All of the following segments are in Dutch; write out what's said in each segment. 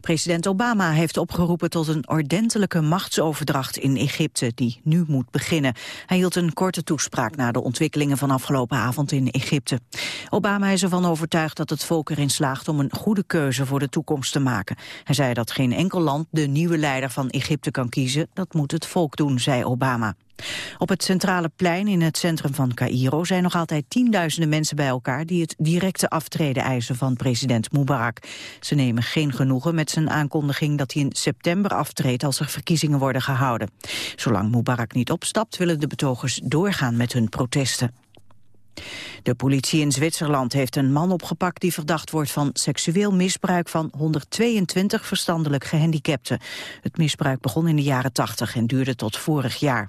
President Obama heeft opgeroepen tot een ordentelijke machtsoverdracht in Egypte, die nu moet beginnen. Hij hield een korte toespraak na de ontwikkelingen van afgelopen avond in Egypte. Obama is ervan overtuigd dat het volk erin slaagt om een goede keuze voor de toekomst te maken. Hij zei dat geen enkel land de nieuwe leider van Egypte kan kiezen, dat moet het volk doen, zei Obama. Op het centrale plein in het centrum van Cairo zijn nog altijd tienduizenden mensen bij elkaar die het directe aftreden eisen van president Mubarak. Ze nemen geen met zijn aankondiging dat hij in september aftreedt als er verkiezingen worden gehouden. Zolang Mubarak niet opstapt willen de betogers doorgaan met hun protesten. De politie in Zwitserland heeft een man opgepakt die verdacht wordt van seksueel misbruik van 122 verstandelijk gehandicapten. Het misbruik begon in de jaren 80 en duurde tot vorig jaar.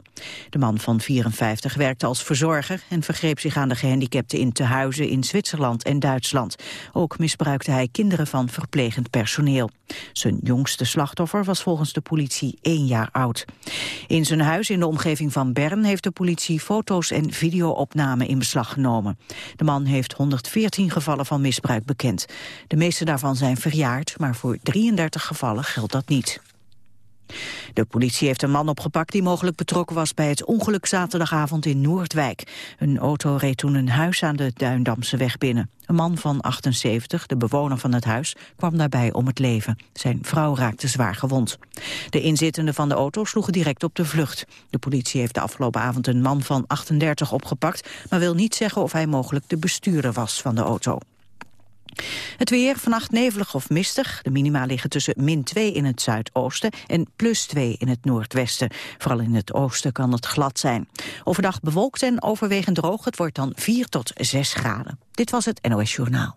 De man van 54 werkte als verzorger en vergreep zich aan de gehandicapten in tehuizen in Zwitserland en Duitsland. Ook misbruikte hij kinderen van verplegend personeel. Zijn jongste slachtoffer was volgens de politie één jaar oud. In zijn huis in de omgeving van Bern heeft de politie foto's en videoopnamen in beslag genomen. De man heeft 114 gevallen van misbruik bekend. De meeste daarvan zijn verjaard, maar voor 33 gevallen geldt dat niet. De politie heeft een man opgepakt die mogelijk betrokken was bij het ongeluk zaterdagavond in Noordwijk. Een auto reed toen een huis aan de Duindamse weg binnen. Een man van 78, de bewoner van het huis, kwam daarbij om het leven. Zijn vrouw raakte zwaar gewond. De inzittenden van de auto sloegen direct op de vlucht. De politie heeft de afgelopen avond een man van 38 opgepakt, maar wil niet zeggen of hij mogelijk de bestuurder was van de auto. Het weer, vannacht nevelig of mistig. De minima liggen tussen min 2 in het zuidoosten en plus 2 in het noordwesten. Vooral in het oosten kan het glad zijn. Overdag bewolkt en overwegend droog. Het wordt dan 4 tot 6 graden. Dit was het NOS Journaal.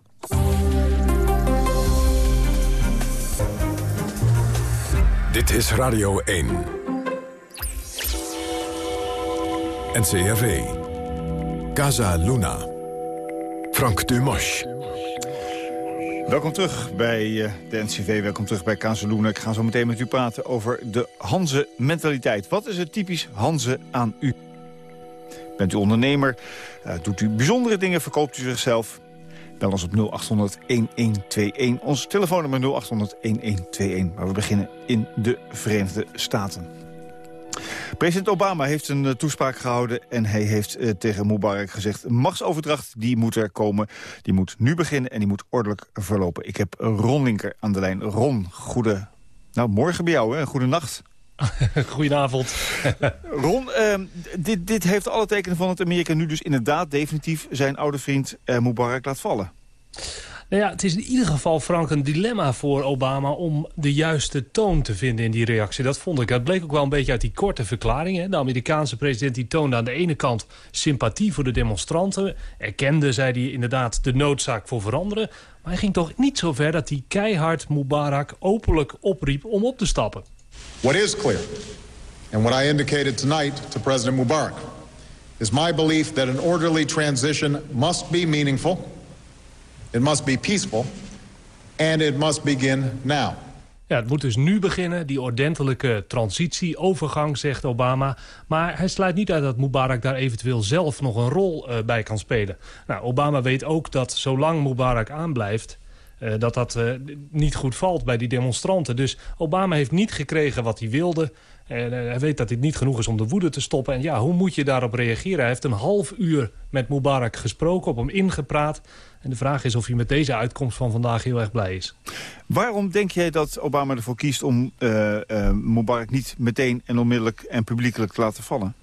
Dit is Radio 1. NCRV. Casa Luna. Frank Dumas. Welkom terug bij eh, de NCV, welkom terug bij Kazeloenen. Ik ga zo meteen met u praten over de Hanze-mentaliteit. Wat is het typisch Hanze aan u? Bent u ondernemer? Uh, doet u bijzondere dingen? Verkoopt u zichzelf? Bel ons op 0800-1121. Ons telefoonnummer 0800-1121. Maar we beginnen in de Verenigde Staten. President Obama heeft een uh, toespraak gehouden en hij heeft uh, tegen Mubarak gezegd... machtsoverdracht, die moet er komen, die moet nu beginnen en die moet ordelijk verlopen. Ik heb Ron Linker aan de lijn. Ron, goede... Nou, morgen bij jou, hè? Goede nacht. Goedenavond. Ron, uh, dit, dit heeft alle tekenen van dat Amerika nu dus inderdaad definitief zijn oude vriend uh, Mubarak laat vallen. Nou ja, het is in ieder geval, Frank, een dilemma voor Obama... om de juiste toon te vinden in die reactie. Dat vond ik. Dat bleek ook wel een beetje uit die korte verklaring. Hè. De Amerikaanse president die toonde aan de ene kant sympathie voor de demonstranten. Erkende, zei hij, inderdaad de noodzaak voor veranderen. Maar hij ging toch niet zo ver dat hij keihard Mubarak openlijk opriep om op te stappen. What is clear, and what I indicated tonight to President Mubarak... is my belief that an orderly transition must be meaningful... It must be peaceful. And it must begin now. Ja, het moet dus nu beginnen, die ordentelijke transitie, overgang, zegt Obama. Maar hij sluit niet uit dat Mubarak daar eventueel zelf nog een rol uh, bij kan spelen. Nou, Obama weet ook dat zolang Mubarak aanblijft... Uh, dat dat uh, niet goed valt bij die demonstranten. Dus Obama heeft niet gekregen wat hij wilde. Hij weet dat dit niet genoeg is om de woede te stoppen. En ja, hoe moet je daarop reageren? Hij heeft een half uur met Mubarak gesproken, op hem ingepraat. En de vraag is of hij met deze uitkomst van vandaag heel erg blij is. Waarom denk jij dat Obama ervoor kiest om uh, uh, Mubarak niet meteen en onmiddellijk en publiekelijk te laten vallen?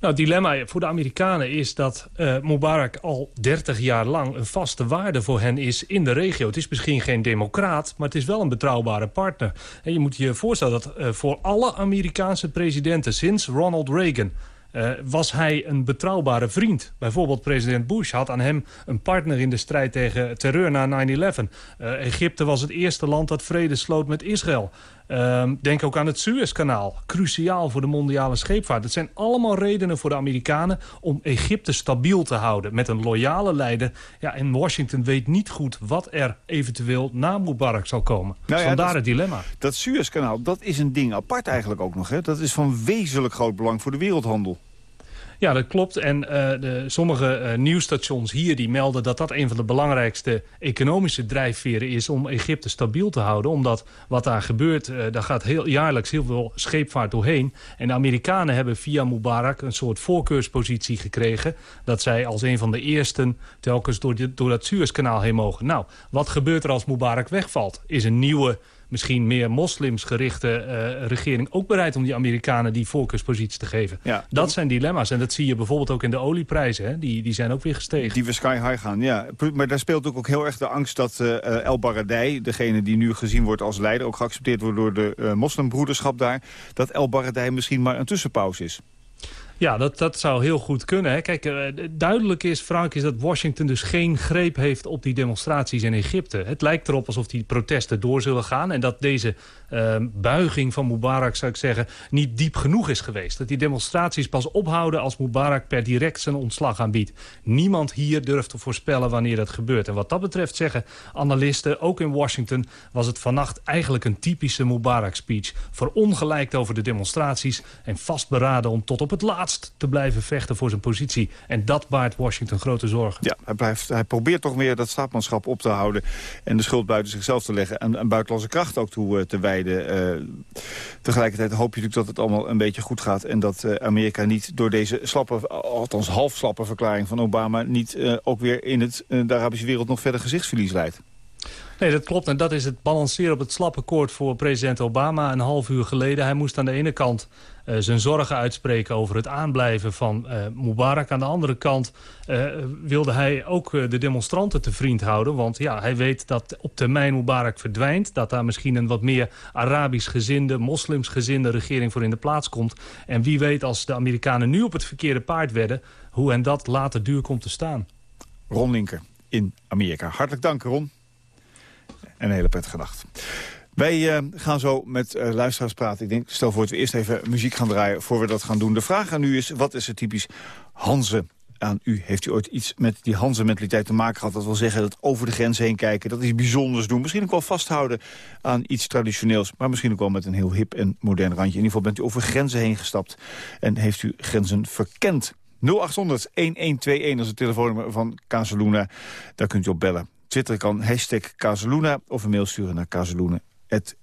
Nou, het dilemma voor de Amerikanen is dat uh, Mubarak al 30 jaar lang een vaste waarde voor hen is in de regio. Het is misschien geen democraat, maar het is wel een betrouwbare partner. En je moet je voorstellen dat uh, voor alle Amerikaanse presidenten sinds Ronald Reagan uh, was hij een betrouwbare vriend. Bijvoorbeeld president Bush had aan hem een partner in de strijd tegen terreur na 9-11. Uh, Egypte was het eerste land dat vrede sloot met Israël. Uh, denk ook aan het Suezkanaal. Cruciaal voor de mondiale scheepvaart. Het zijn allemaal redenen voor de Amerikanen om Egypte stabiel te houden. Met een loyale leider. Ja, en Washington weet niet goed wat er eventueel na Mubarak zal komen. Nou ja, Vandaar dat, het dilemma. Dat Suezkanaal, dat is een ding apart eigenlijk ook nog. Hè? Dat is van wezenlijk groot belang voor de wereldhandel. Ja, dat klopt. En uh, de, sommige uh, nieuwsstations hier die melden dat dat een van de belangrijkste economische drijfveren is om Egypte stabiel te houden. Omdat wat daar gebeurt, uh, daar gaat heel, jaarlijks heel veel scheepvaart doorheen. En de Amerikanen hebben via Mubarak een soort voorkeurspositie gekregen. Dat zij als een van de eersten telkens door, door dat Suezkanaal heen mogen. Nou, wat gebeurt er als Mubarak wegvalt? Is een nieuwe misschien meer moslims gerichte uh, regering... ook bereid om die Amerikanen die voorkeurspositie te geven. Ja, dat zijn dilemma's. En dat zie je bijvoorbeeld ook in de olieprijzen. Hè? Die, die zijn ook weer gestegen. Die we sky high gaan, ja. Maar daar speelt ook, ook heel erg de angst dat uh, El Baradei... degene die nu gezien wordt als leider... ook geaccepteerd wordt door de uh, moslimbroederschap daar... dat El Baradei misschien maar een tussenpauze is. Ja, dat, dat zou heel goed kunnen. Hè. Kijk, uh, duidelijk is, Frank, is dat Washington dus geen greep heeft op die demonstraties in Egypte. Het lijkt erop alsof die protesten door zullen gaan... en dat deze uh, buiging van Mubarak, zou ik zeggen, niet diep genoeg is geweest. Dat die demonstraties pas ophouden als Mubarak per direct zijn ontslag aanbiedt. Niemand hier durft te voorspellen wanneer dat gebeurt. En wat dat betreft zeggen analisten, ook in Washington... was het vannacht eigenlijk een typische Mubarak-speech. Verongelijkt over de demonstraties en vastberaden om tot op het laatst te blijven vechten voor zijn positie. En dat baart Washington grote zorgen. Ja, hij, blijft, hij probeert toch meer dat staatsmanschap op te houden... en de schuld buiten zichzelf te leggen en, en buitenlandse kracht ook toe uh, te wijden. Uh, tegelijkertijd hoop je natuurlijk dat het allemaal een beetje goed gaat... en dat uh, Amerika niet door deze slappe, althans half slappe verklaring van Obama... niet ook weer in het, de Arabische wereld nog verder gezichtsverlies leidt. Nee, dat klopt. En dat is het balanceren op het slappe koord voor president Obama een half uur geleden. Hij moest aan de ene kant uh, zijn zorgen uitspreken over het aanblijven van uh, Mubarak. Aan de andere kant uh, wilde hij ook de demonstranten te vriend houden. Want ja, hij weet dat op termijn Mubarak verdwijnt. Dat daar misschien een wat meer Arabisch gezinde, moslims gezinde regering voor in de plaats komt. En wie weet als de Amerikanen nu op het verkeerde paard werden... hoe en dat later duur komt te staan. Ron Linker in Amerika. Hartelijk dank, Ron. En een hele prettige nacht. Wij uh, gaan zo met uh, luisteraars praten. Ik denk, stel voor dat we eerst even muziek gaan draaien voor we dat gaan doen. De vraag aan u is, wat is het typisch Hanze aan u? Heeft u ooit iets met die Hanze-mentaliteit te maken gehad? Dat wil zeggen, dat over de grens heen kijken, dat iets bijzonders doen. Misschien ook wel vasthouden aan iets traditioneels. Maar misschien ook wel met een heel hip en modern randje. In ieder geval bent u over grenzen heen gestapt. En heeft u grenzen verkend. 0800-1121 is het telefoonnummer van Casaluna. Daar kunt u op bellen. Twitter kan hashtag Casaluna of een mail sturen naar casaluna.ncv.nl. There's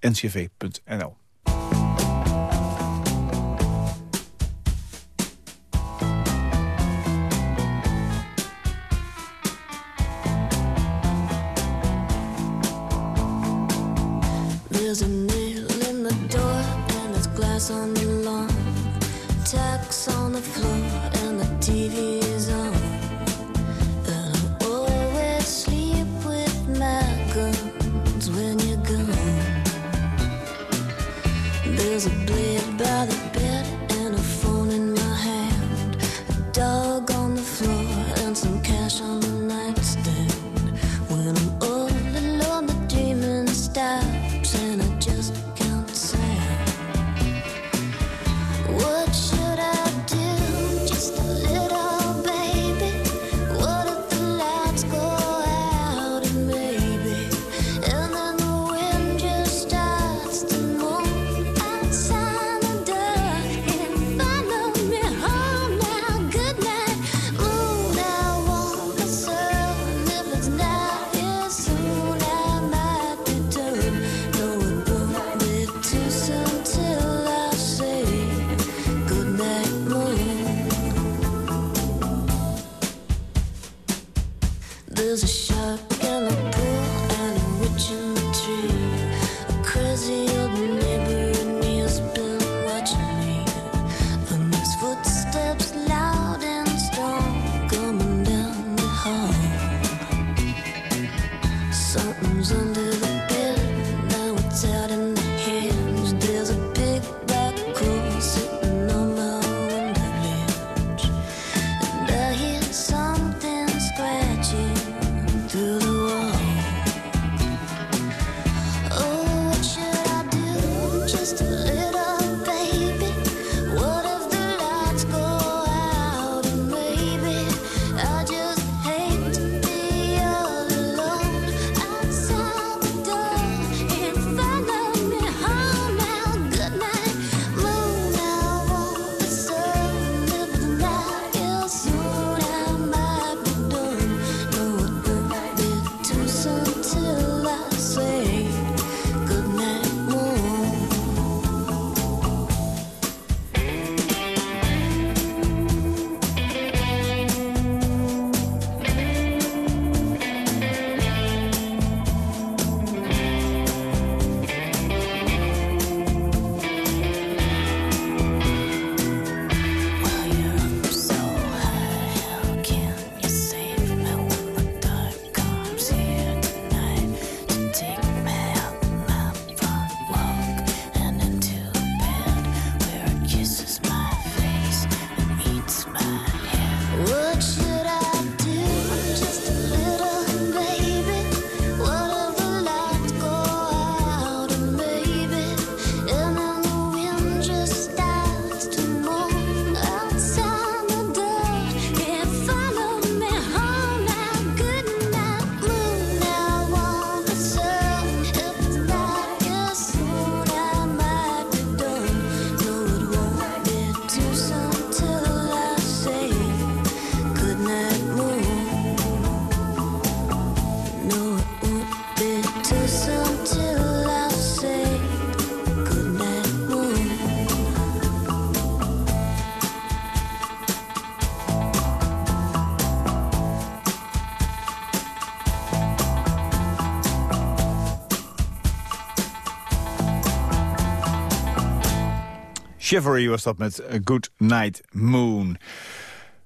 Chivalry was dat met Good Night Moon.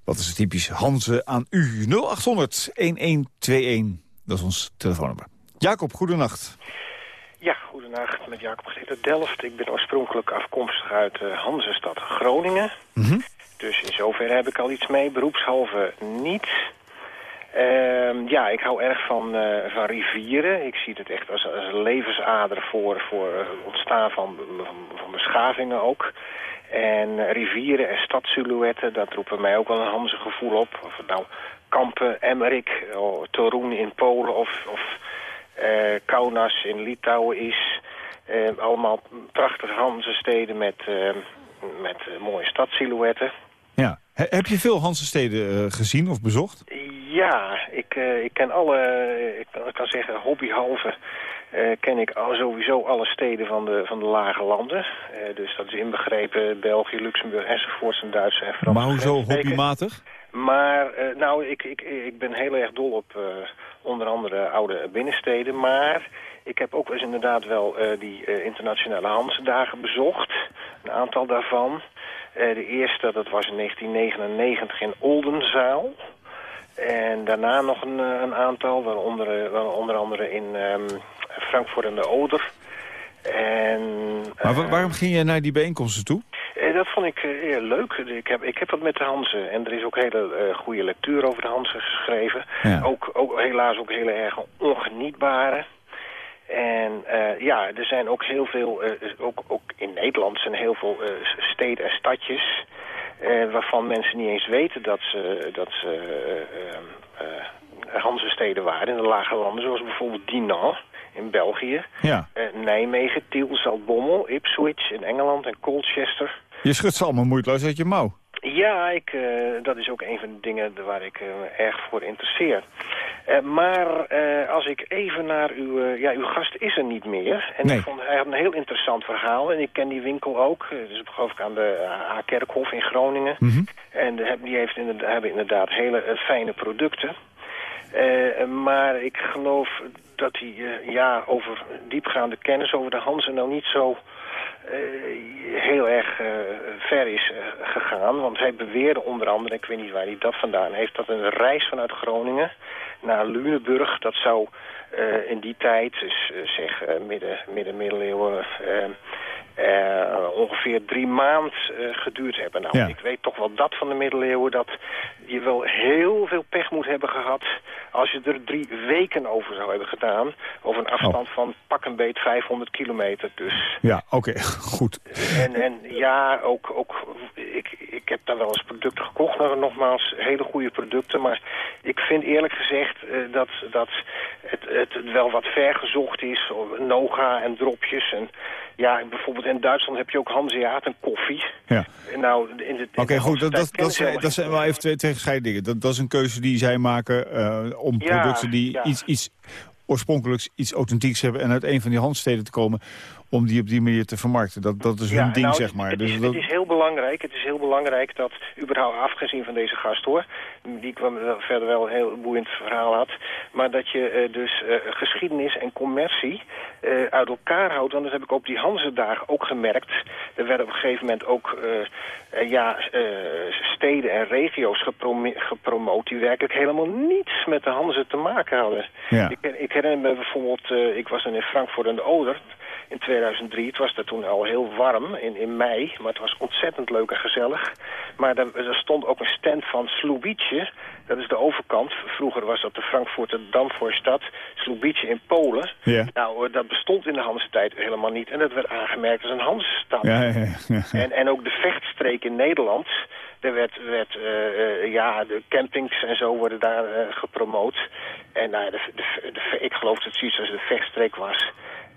Wat is het typisch Hanze aan u? 0800-1121, dat is ons telefoonnummer. Jacob, goedenacht. Ja, goedenacht met Jacob Geter Delft. Ik ben oorspronkelijk afkomstig uit de Hanzestad Groningen. Mhm. Dus in zoverre heb ik al iets mee, beroepshalve niet. Ehm, ja, ik hou erg van, eh, van rivieren. Ik zie het echt als, als levensader voor, voor het ontstaan van, van, van beschavingen ook. En eh, rivieren en stadsilhouetten, dat roepen mij ook wel een Hanse gevoel op. Of het nou Kampen, Emmerik, oh, Torun in Polen of, of eh, Kaunas in Litouwen is. Eh, allemaal prachtige Hanse steden met, eh, met eh, mooie stadsilhouetten. Ja. He- heb je veel Hanse steden eh, gezien of bezocht? Ja, ik, eh, ik ken alle, ik kan, zeggen hobbyhalve, eh, ken ik al, sowieso alle steden van de, van de lage landen. Dus dat is inbegrepen België, Luxemburg enzovoorts en Duits en Frans. maar hoezo hobbymatig? Maar nou, ik, ik, ik ben heel erg dol op onder andere oude binnensteden. Maar ik heb ook eens inderdaad wel die internationale Hansedagen bezocht. Een aantal daarvan. Eh, de eerste, dat was in 1999 in Oldenzaal. En daarna nog een, eh, een aantal, waaronder, eh, onder andere in ehm, Frankfurt en de Oder. En, Maar wa- waarom ging je naar die bijeenkomsten toe? dat vond ik heel leuk. Ik heb, ik heb wat met de Hansen. En er is ook hele eh, goede lectuur over de Hansen geschreven. Ja. Ook, ook helaas ook hele erg ongenietbare. En eh, ja, er zijn ook heel veel, eh, ook, ook in Nederland zijn heel veel eh, steden en stadjes... waarvan mensen niet eens weten dat ze, dat ze eh, eh, eh, Hanse-steden waren in de lage landen. Zoals bijvoorbeeld Dinan in België. Ja. Nijmegen, Tiel, Zaltbommel, Ipswich in Engeland en Colchester. Je schudt ze allemaal moeiteloos uit je mouw. Ja, ik, eh, dat is ook een van de dingen waar ik eh, erg voor interesseer. Eh, maar als ik even naar uw... ja, uw gast is er niet meer. En Nee. ik vond, hij had een heel interessant verhaal. En ik ken die winkel ook. Dus geloof ik aan de A-kerkhof in Groningen. Mhm. En die heeft inderdaad, hebben inderdaad hele fijne producten. Maar ik geloof dat hij ja, over diepgaande kennis over de Hansen nou niet zo heel erg eh, ver is eh, gegaan. Want hij beweerde onder andere, ik weet niet waar hij dat vandaan heeft... dat een reis vanuit Groningen naar Luneburg... dat zou eh, in die tijd, dus eh, zeg eh, midden, midden middeleeuwen... eh, eh, ongeveer drie maanden eh, geduurd hebben. Nou, Ja. ik weet toch wel dat van de middeleeuwen... dat je wel heel veel pech moet hebben gehad... als je er drie weken over zou hebben gedaan... over een afstand van pak een beet 500 kilometer. Dus Ja, oké, goed. en, en ja, ook, ook ik, ik heb daar wel eens producten gekocht, maar nogmaals, hele goede producten. Maar ik vind eerlijk gezegd eh, dat, dat het, het wel wat ver gezocht is. Noga en dropjes. En ja, bijvoorbeeld in Duitsland heb je ook Hanseaat en koffie. Ja. Nou, in de, in Oké, goed, dat, dat, dat, zijn, dat zijn wel even twee tegenscheiden dingen. Dat, dat is een keuze die zij maken eh, om Ja, producten die ja. iets, iets oorspronkelijks, iets authentieks hebben... en uit een van die handsteden te komen om die op die manier te vermarkten. Dat, dat is hun ding, nou, zeg maar. Het, Dus is, dat, het is heel belangrijk. Het is heel belangrijk dat, überhaupt afgezien van deze gast hoor, die kwam wel- verder wel een heel boeiend verhaal had, maar dat je eh, dus eh, geschiedenis en commercie eh, uit elkaar houdt. Want dat heb ik op die Hanse-dagen ook gemerkt. Er werden op een gegeven moment ook eh, eh, ja, eh, steden en regio's geprome- gepromoot die werkelijk helemaal niets met de Hanse te maken hadden. Ja. Ik, ik herinner me bijvoorbeeld, eh, ik was dan in Frankfurt aan de Oder in 2003. Het was daar toen al heel warm in, in mei, maar het was ontzettend leuk en gezellig. Maar er, er stond ook een stand van Slubice, dat is de overkant. Vroeger was dat de Frankfurter Damvoorstad, Slubice in Polen. Ja. Nou, eh, dat bestond in de Hanse tijd helemaal niet en dat werd aangemerkt als een Hanse stad. ja, ja. En, en ook de vechtstreek in Nederland. Er werd, werd eh, eh, ja, de campings en zo worden daar gepromoot. En nou, de, de, de- ik geloof dat het zoiets als de vechtstreek was.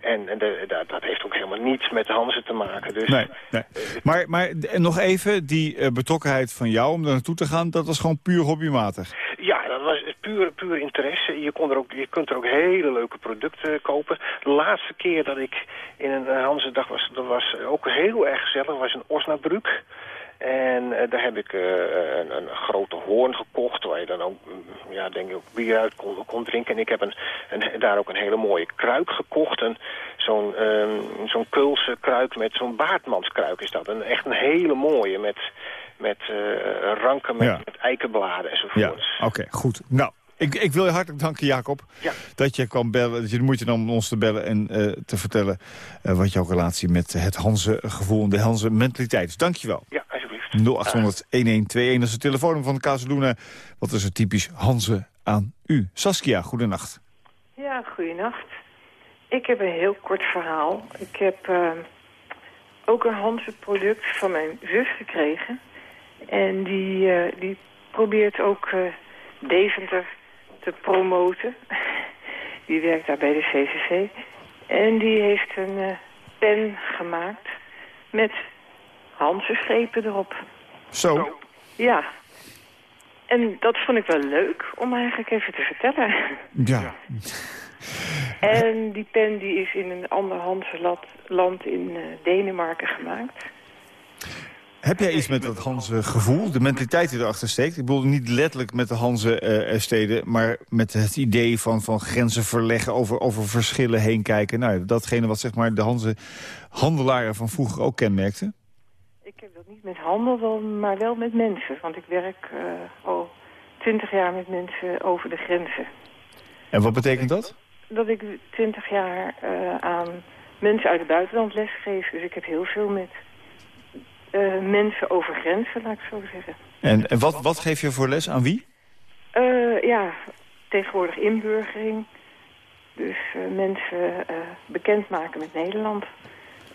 En, en de, dat, dat heeft ook helemaal niets met de Hansen te maken. Dus, Nee, nee. Maar, maar nog even, die eh, betrokkenheid van jou om daar naartoe te gaan... dat was gewoon puur hobbymatig. Ja, dat was puur, puur interesse. Je, kon er ook, je kunt er ook hele leuke producten kopen. De laatste keer dat ik in een Hansendag was, dat was ook heel erg gezellig, was in Osnabrück. En eh, daar heb ik eh, een, een grote hoorn gekocht, waar je dan ook, mm, ja, denk ik, ook bier uit kon, kon drinken. En ik heb een, een, daar ook een hele mooie kruik gekocht. Een zo'n ehm, zo'n Kulse kruik met zo'n baardmanskruik is dat. Een, echt een hele mooie met, met eh, ranken met, Ja. met eikenbladen Ja, enzovoort. oké, goed. Nou, ik, ik wil je hartelijk danken, Jacob. Ja. Dat je kwam bellen, dat je de moeite nam om ons te bellen... en te vertellen wat jouw relatie met het Hanze-gevoel en de Hanze-mentaliteit is. Dank je wel. Ja, alsjeblieft. 0800-1121, dat is het telefoonnummer van Casaluna. Wat is er typisch Hanze aan u? Saskia, goedenacht. Ja, goeienacht. Ik heb een heel kort verhaal. Ik heb eh, ook een Hanse product van mijn zus gekregen. En die, eh, die probeert ook eh, Deventer te promoten. die werkt daar bij de CCC. En die heeft een eh, pen gemaakt met Hanse schepen erop. Zo, Ja. En dat vond ik wel leuk om eigenlijk even te vertellen. ja. En die pen die is in een ander Hanse land in eh, Denemarken gemaakt. Heb jij iets met dat Hanze-gevoel, de mentaliteit die erachter steekt? Ik bedoel niet letterlijk met de Hanze-steden... maar met het idee van, van grenzen verleggen, over, over verschillen heen kijken. Nou, datgene wat zeg maar, de Hanze-handelaren van vroeger ook kenmerkten. Ik heb dat niet met handel, wel, maar wel met mensen. Want ik werk eh, al twintig jaar met mensen over de grenzen. En wat betekent dat? Dat ik twintig jaar eh, aan mensen uit het buitenland lesgeef. Dus ik heb heel veel met eh, mensen over grenzen, laat ik zo zeggen. En, en wat, wat geef je voor les aan wie? Ja, tegenwoordig inburgering. Dus mensen eh, bekendmaken met Nederland.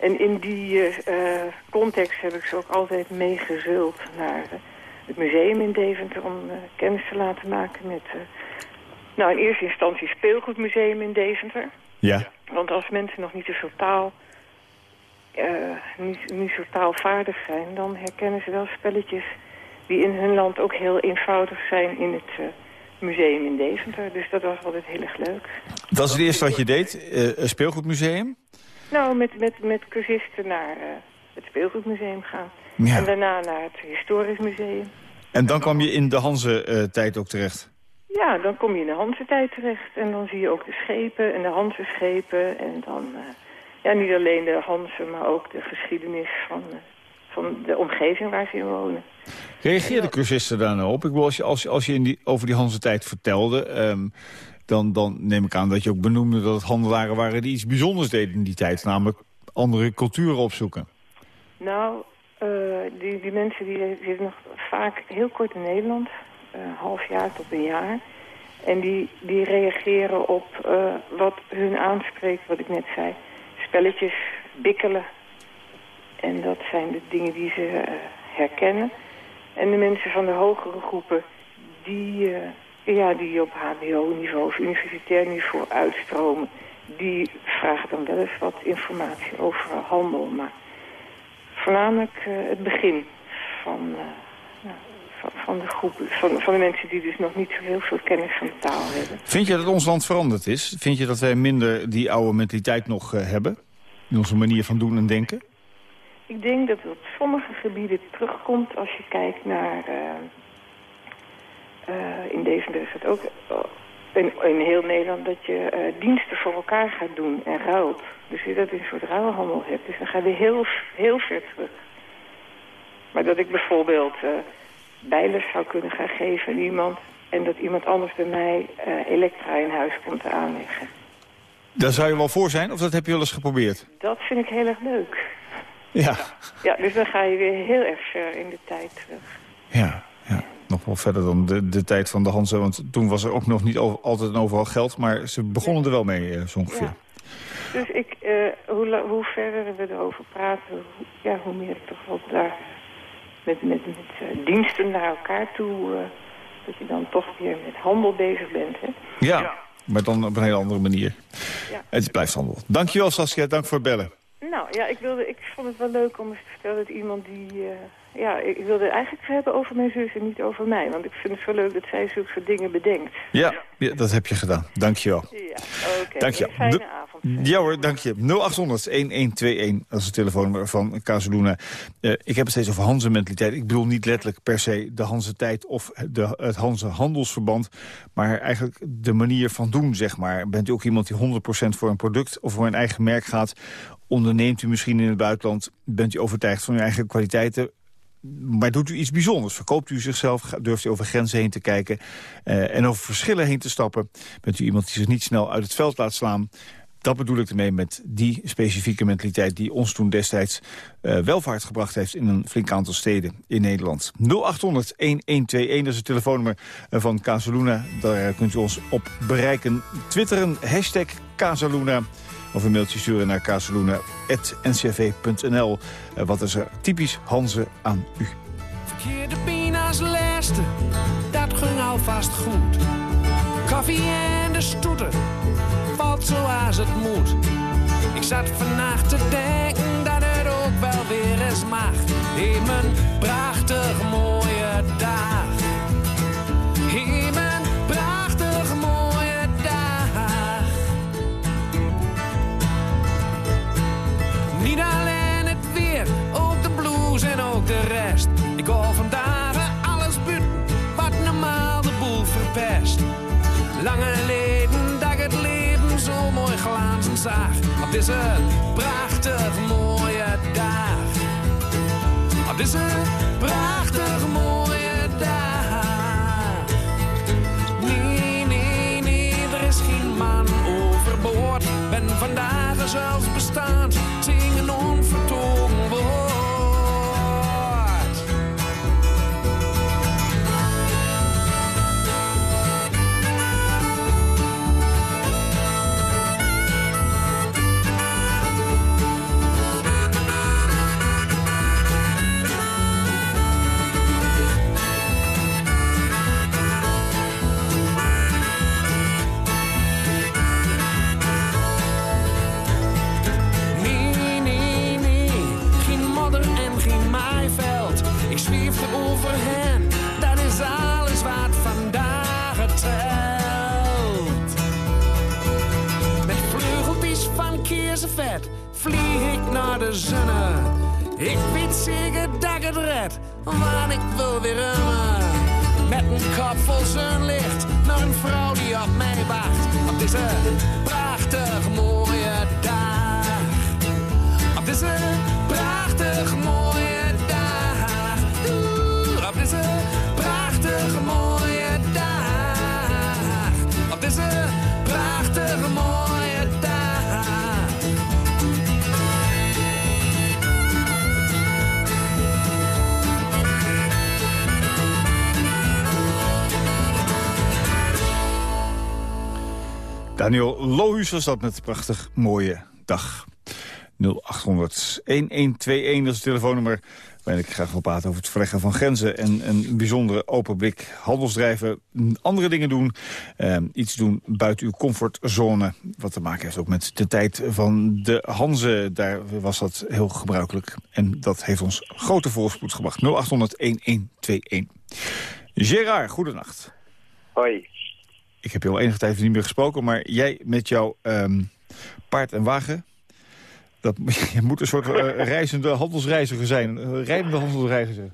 En in die eh, eh, context heb ik ze ook altijd meegezult naar eh, het museum in Deventer... om kennis te laten maken met... nou, in eerste instantie het speelgoedmuseum in Deventer. Ja. Want als mensen nog niet zoveel taal... niet, niet zo taalvaardig zijn, dan herkennen ze wel spelletjes die in hun land ook heel eenvoudig zijn in het museum in Deventer. Dus dat was altijd heel erg leuk. Dat is het eerste wat je deed, een speelgoedmuseum? Nou, met, met, met cursisten naar eh, het speelgoedmuseum gaan. Ja. En daarna naar het historisch museum. En dan kwam je in de Hanze-tijd ook terecht? Ja, dan kom je in de Hanse-tijd terecht. En dan zie je ook de schepen en de Hanse-schepen. En dan, eh, ja, niet alleen de Hanse, maar ook de geschiedenis van, eh, van de omgeving waar ze in wonen. Reageerden cursisten daar nou op? Ik bedoel, als je, als je, als je in die, over die Hanze-tijd vertelde... ehm, dan, dan neem ik aan dat je ook benoemde dat het handelaren waren... die iets bijzonders deden in die tijd, namelijk andere culturen opzoeken. Nou, eh, die, die mensen die zitten nog vaak heel kort in Nederland. Een half jaar tot een jaar. En die, die reageren op eh, wat hun aanspreekt, wat ik net zei. Spelletjes, bikkelen. En dat zijn de dingen die ze eh, herkennen. En de mensen van de hogere groepen, die, ja, die op hbo-niveau of universitair niveau uitstromen... die vragen dan wel eens wat informatie over handel. Maar voornamelijk eh, het begin van, eh, van, van de groepen, van, van de mensen die dus nog niet zo heel veel kennis van de taal hebben. Vind je dat ons land veranderd is? Vind je dat wij minder die oude mentaliteit nog eh, hebben? In onze manier van doen en denken? Ik denk dat het op sommige gebieden terugkomt als je kijkt naar... eh, in Deventer is het ook eh, in, in heel Nederland dat je eh, diensten voor elkaar gaat doen en ruilt. Dus je dat in een soort ruilhandel hebt. Dus dan ga je heel, heel ver terug. Maar dat ik bijvoorbeeld eh bijles zou kunnen gaan geven aan iemand... en dat iemand anders bij mij eh, elektra in huis komt te aanleggen. Daar zou je wel voor zijn, of dat heb je wel eens geprobeerd? Dat vind ik heel erg leuk. Ja, Ja, dus dan ga je weer heel erg ver in de tijd terug. ja, wel verder dan de, de tijd van de Hanze, want toen was er ook nog niet altijd en overal geld, maar ze begonnen er wel mee, eh, zo ongeveer. Ja. Dus ik, eh, hoe, hoe verder we erover praten, hoe, ja, hoe meer ik toch wel daar met, met, met eh, diensten naar elkaar toe, dat je dan toch weer met handel bezig bent. Hè? Ja, maar dan op een hele andere manier. Ja. Het blijft handel. Dankjewel Saskia, dank voor het bellen. Nou ja, ik, wilde, ik vond het wel leuk om eens te vertellen dat iemand die... eh, ja, ik wilde het eigenlijk hebben over mijn zus en niet over mij. Want ik vind het zo leuk dat zij zulke soort dingen bedenkt. Ja, ja dat heb je gedaan. Dankjewel. Ja, oké. Dank je. Een fijne De- avond. Ja hoor, dank je. 0800-1121, dat is het telefoonnummer van Casaluna. Uh, ik heb het steeds over Hanze-mentaliteit. Ik bedoel niet letterlijk per se de Hanze-tijd of de, het Hanze-handelsverband... maar eigenlijk de manier van doen, zeg maar. Bent u ook iemand die 100% voor een product of voor een eigen merk gaat... onderneemt u misschien in het buitenland, bent u overtuigd van uw eigen kwaliteiten... Maar doet u iets bijzonders? Verkoopt u zichzelf? Durft u over grenzen heen te kijken? Uh, en over verschillen heen te stappen? Bent u iemand die zich niet snel uit het veld laat slaan? Dat bedoel ik ermee met die specifieke mentaliteit... die ons toen destijds uh, welvaart gebracht heeft... in een flink aantal steden in Nederland. 0800-1121, dat is het telefoonnummer eh, van Casaluna. Daar kunt u ons op bereiken. Twitteren, hashtag Casaluna. Of een mailtje sturen naar casaluna.ncv.nl. Uh, wat is er typisch Hanze aan u? Verkeerde pina's laatste, dat ging alvast goed. Koffie en de stoeten valt zoals het moet. Ik zat vannacht te denken dat het ook wel weer eens mag. Mijn prachtig mooie Lange leden dat het leven zo mooi glazen zag. Op deze prachtig mooie dag. Op deze prachtig mooie dag. Nee, nee, nee, er is geen man overboord. Ben vandaag zelfs Ik weet zeker dat het red, want ik wil weer remmen. Met een kop vol zonlicht naar een vrouw die op mij wacht. Op deze prachtig mooie dag. Op deze Daniel Lohuus was dat met een prachtig mooie dag. 0800 1121, dat is het telefoonnummer waarin ik graag wil praten over het verleggen van grenzen... en een bijzondere open blik handelsdrijven, andere dingen doen... Eh, iets doen buiten uw comfortzone, wat te maken heeft ook met de tijd van de Hanze. Daar was dat heel gebruikelijk en dat heeft ons grote voorspoed gebracht. 0800 1121. Gerard, goedenacht. Hoi. Ik heb je al enige tijd niet meer gesproken, maar jij met jouw ehm, paard en wagen... Dat, je moet een soort eh, reizende handelsreiziger zijn. Een rijdende handelsreiziger.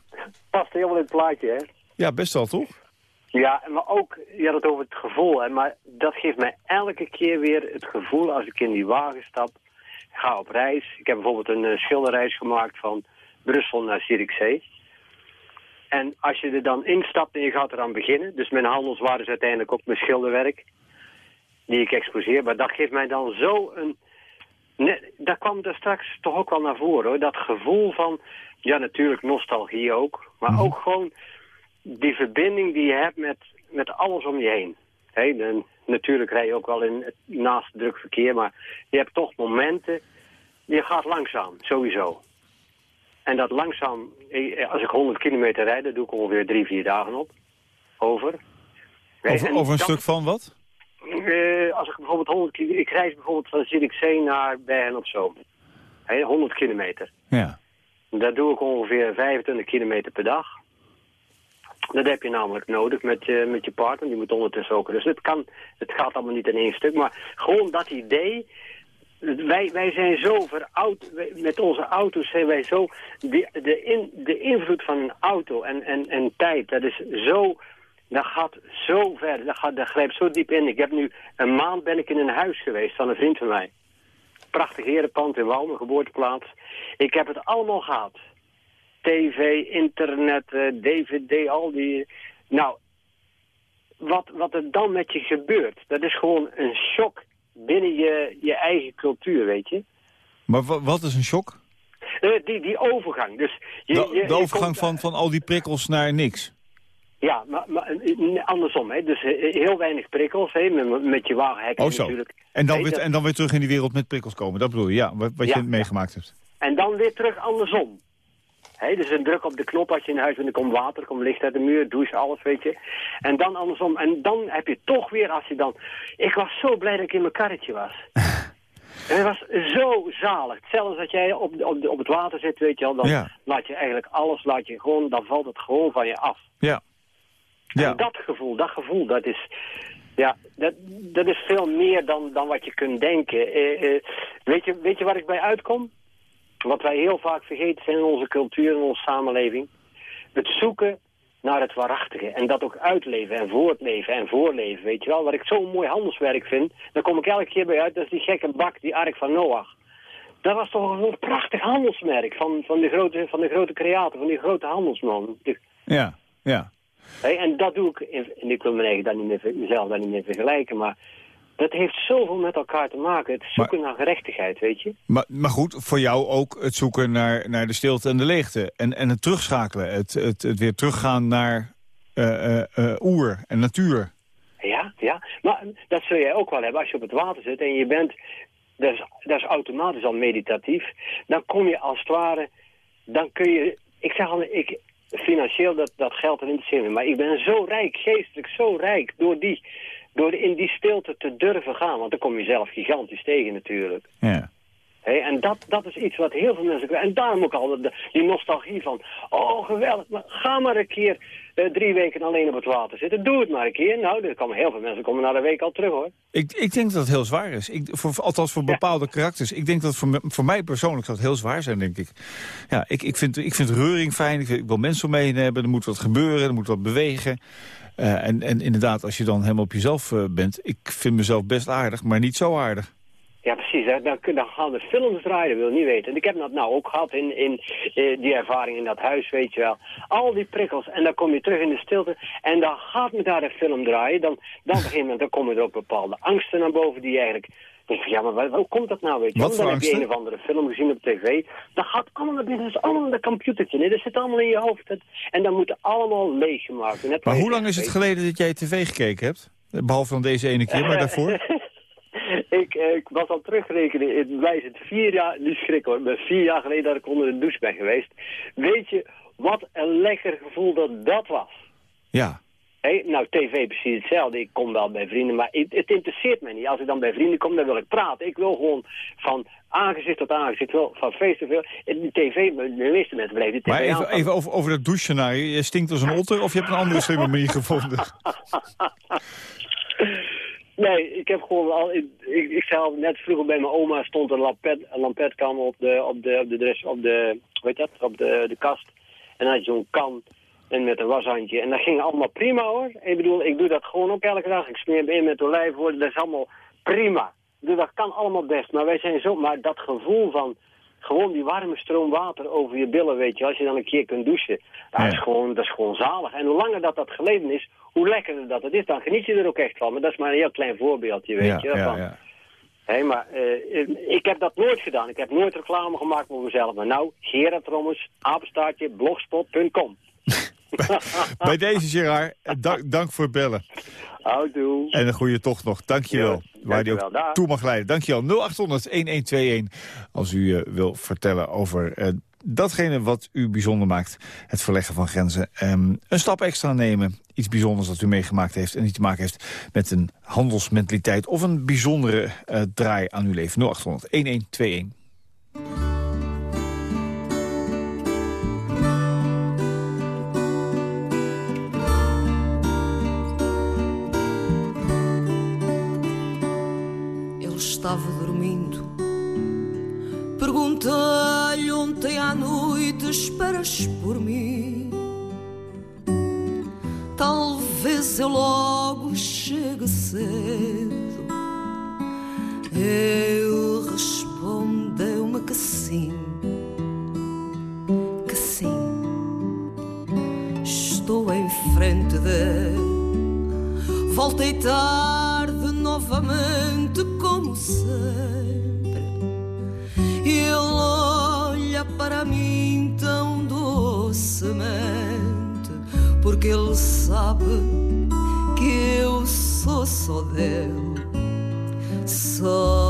Past helemaal in het plaatje, hè? Ja, best wel, toch? Ja, maar ook, je had het over het gevoel, hè, maar dat geeft mij elke keer weer het gevoel als ik in die wagen stap, ga op reis. Ik heb bijvoorbeeld een uh, schilderreis gemaakt van Brussel naar Zierikzee. En als je er dan instapt en je gaat eraan beginnen, dus mijn handelswaarde is uiteindelijk ook mijn schilderwerk, die ik exposeer, maar dat geeft mij dan zo een... Nee, dat kwam er straks toch ook wel naar voren, hoor. Dat gevoel van, ja natuurlijk nostalgie ook, maar ook gewoon die verbinding die je hebt met, met alles om je heen. Dan, natuurlijk rij je ook wel in het naast druk verkeer, maar je hebt toch momenten, je gaat langzaam, sowieso. En dat langzaam, eh, als ik 100 kilometer rijd, dat doe ik ongeveer drie, vier dagen op. Over. Over, en over een dat- stuk van wat? eh, als ik bijvoorbeeld 100 kilometer, ik reis bijvoorbeeld van Zierikzee naar Bern of zo. Hey, 100 kilometer. Ja. Dat doe ik ongeveer 25 kilometer per dag. Dat heb je namelijk nodig met je, met je partner. Die moet ondertussen ook. Dus het, kan, het gaat allemaal niet in één stuk. Maar gewoon dat idee wij, wij zijn zo veroud, wij- met onze auto's zijn wij zo, de, de, in, de invloed van een auto en, en, en tijd, dat is zo, dat gaat zo ver, dat, gaat, dat grijpt zo diep in. Ik heb nu, een maand ben ik in een huis geweest van een vriend van mij. Prachtig herenpand in Wouw, geboorteplaats. Ik heb het allemaal gehad. TV, internet, eh, DVD, al die... Nou, wat, wat er dan met je gebeurt, dat is gewoon een shock binnen je, je eigen cultuur, weet je. Maar wa- wat is een shock? Eh, die, die overgang. Dus je, De, je- de je overgang komt- van, van al die prikkels naar niks. Ja, maar, maar eh, andersom. Hè. Dus eh, heel weinig prikkels hè, met, met je wagenhek Oh natuurlijk. En dan, Nee, weer, dat- en dan weer terug in die wereld met prikkels komen. Dat bedoel je, ja. Wat, wat Ja, je meegemaakt hebt. En dan weer terug andersom. Dus een druk op de knop als je in huis bent, er komt water, er komt licht uit de muur, douche, alles, weet je. En dan andersom. En dan heb je toch weer, als je dan... Ik was zo blij dat ik in mijn karretje was. en het was zo zalig. Zelfs als jij op, op, op het water zit, weet je wel, dan Ja. laat je eigenlijk alles, laat je gewoon, dan valt het gewoon van je af. Ja. Ja. En dat gevoel, dat gevoel, dat is... Ja, dat, dat is veel meer dan, dan wat je kunt denken. Eh, eh, weet, je, weet je waar ik bij uitkom? Wat wij heel vaak vergeten zijn in onze cultuur en onze samenleving. Het zoeken naar het waarachtige. En dat ook uitleven en voortleven en voorleven, weet je wel. Wat ik zo'n mooi handelswerk vind, daar kom ik elke keer bij uit. Dat is die gekke bak, die Ark van Noach. Dat was toch een prachtig handelsmerk van, van, de, grote, van de grote creator, van die grote handelsman. De- Ja, ja. En dat doe ik, in- en ik wil mijn eigen daar niet meer, mezelf daar niet meer vergelijken, maar dat heeft zoveel met elkaar te maken. Het zoeken naar gerechtigheid, weet je. Maar, maar goed, voor jou ook het zoeken naar, naar de stilte en de leegte. En, en het terugschakelen. Het, het, het weer teruggaan naar eh, eh, eh, oer en natuur. Ja, ja. Maar dat zul jij ook wel hebben als je op het water zit en je bent, dat is, dat is automatisch al meditatief. Dan kom je als het ware, dan kun je, ik zeg al, ik, financieel dat, dat geld er interesseert me, maar ik ben zo rijk, geestelijk zo rijk, door, die, door in die stilte te durven gaan. Want dan kom je zelf gigantisch tegen natuurlijk. Ja. En dat, dat is iets wat heel veel mensen... En daarom ook al die nostalgie van... Oh, geweldig, maar ga maar een keer eh, drie weken alleen op het water zitten. Doe het maar een keer. Nou, er komen heel veel mensen komen na de week al terug, hoor. Ik, ik denk dat het heel zwaar is. Ik, voor, althans voor bepaalde karakters. Ik denk dat voor, voor mij persoonlijk zou het heel zwaar zijn, denk ik. Ja, ik, ik, vind, ik vind reuring fijn. Ik, vind- ik wil mensen om me heen hebben. Er moet wat gebeuren. Er moet wat bewegen. Eh, en, en inderdaad, als je dan helemaal op jezelf eh, bent... Ik vind mezelf best aardig, maar niet zo aardig. Ja, precies. Dan, dan gaan de films draaien, wil je niet weten. En ik heb dat nou ook gehad in, in eh, die ervaring in dat huis, weet je wel. Al die prikkels. En dan kom je terug in de stilte. En dan gaat me daar de film draaien. Dan, dan dan komen er ook bepaalde angsten naar boven die eigenlijk... denk van, ja, maar hoe komt dat nou, weet je Wat? Dan heb je een of andere film gezien op tv. Dat gaat allemaal naar binnen. Dat is allemaal een computertje. Nee, dat zit allemaal in je hoofd. Dat- en dan moet allemaal leeggemaakt worden. Maar hoe lang is het geleden dat jij tv gekeken hebt? Behalve dan deze ene keer, maar daarvoor? ik, eh, ik was al terugrekenen. Het wij het vier jaar, niet schrikken hoor, maar vier jaar geleden dat ik onder de douche ben geweest. Weet je wat een lekker gevoel dat dat was? Ja. Hé, nou, tv precies hetzelfde. Ik kom wel bij vrienden, maar het, het interesseert mij niet. Als ik dan bij vrienden kom, dan wil ik praten. Ik wil gewoon van aangezicht tot aangezicht, wil van face to face. En die tv, de meeste mensen blijven tv Maar even, even over, over dat douchescenario. Je stinkt als een otter of je hebt een andere slimme manier gevonden? Nee, ik heb gewoon al. Ik, ik, ik zei al net vroeger bij mijn oma stond een lampet, een lampetkam op de op de op de dress, op de heet dat op de de kast en dan had je zo'n kan en met een washandje en dat ging allemaal prima hoor. Ik bedoel, ik doe dat gewoon ook elke dag. Ik smeer me in met olijfolie, dat is allemaal prima. Bedoel, dat kan allemaal best, maar wij zijn zo, maar dat gevoel van gewoon die warme stroom water over je billen, weet je, als je dan een keer kunt douchen, dat, Ja. is, gewoon, dat is gewoon zalig. En hoe langer dat dat geleden is, hoe lekkerder dat het is, dan geniet je er ook echt van. Maar dat is maar een heel klein voorbeeldje, weet Ja, je. ja, van, ja. Hé, maar eh, ik heb dat nooit gedaan. Ik heb nooit reclame gemaakt voor mezelf. Maar nou, Gerard Rommers, apenstaartje, blogspot.com. Bij deze, Gerard, eh, dank, dank voor het bellen. Houdoe. En een goede tocht nog. Dankjewel. Ja, Waar die ook toe mag leiden. Dankjewel. 0800-1121 als u eh, wil vertellen over eh, datgene wat u bijzonder maakt. Het verleggen van grenzen. Ehm, een stap extra nemen. Iets bijzonders dat u meegemaakt heeft. En die te maken heeft met een handelsmentaliteit. Of een bijzondere draai aan uw leven. 0800-1121. Estava dormindo Perguntei-lhe ontem à noite: Esperas por mim? Talvez eu logo chegue cedo. Ele respondeu-me que sim, que sim. Estou em frente dele. Voltei tarde novamente, como sempre. E ele olha para mim tão docemente, porque ele sabe que eu sou só dele, só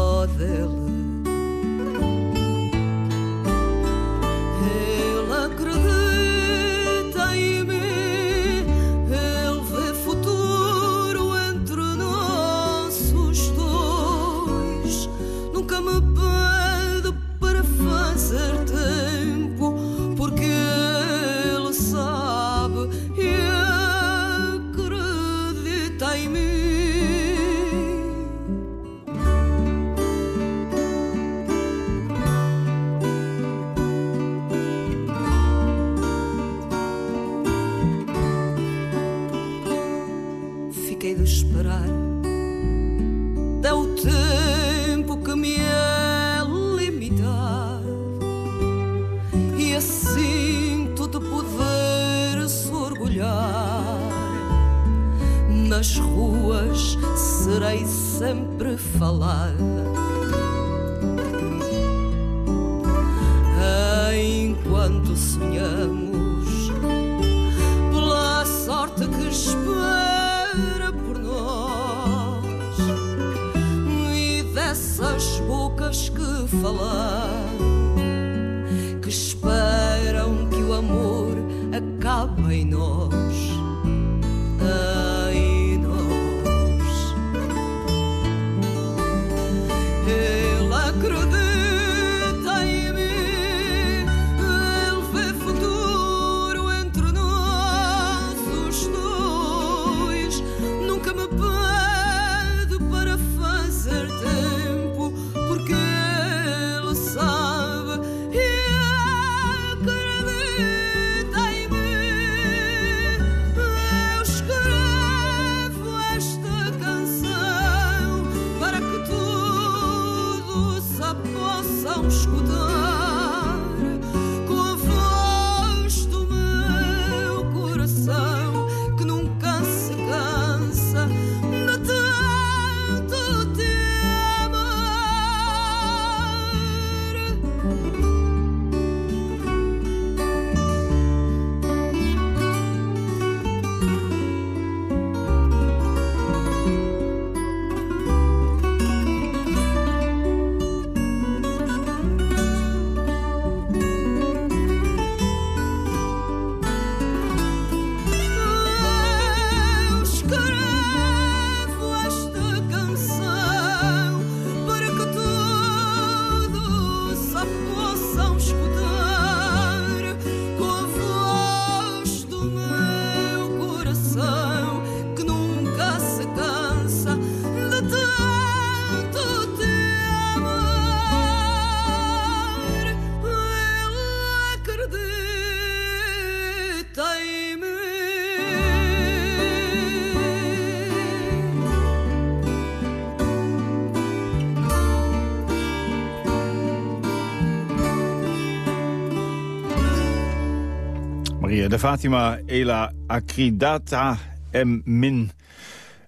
De Fatima, Ela Akridata M. Min.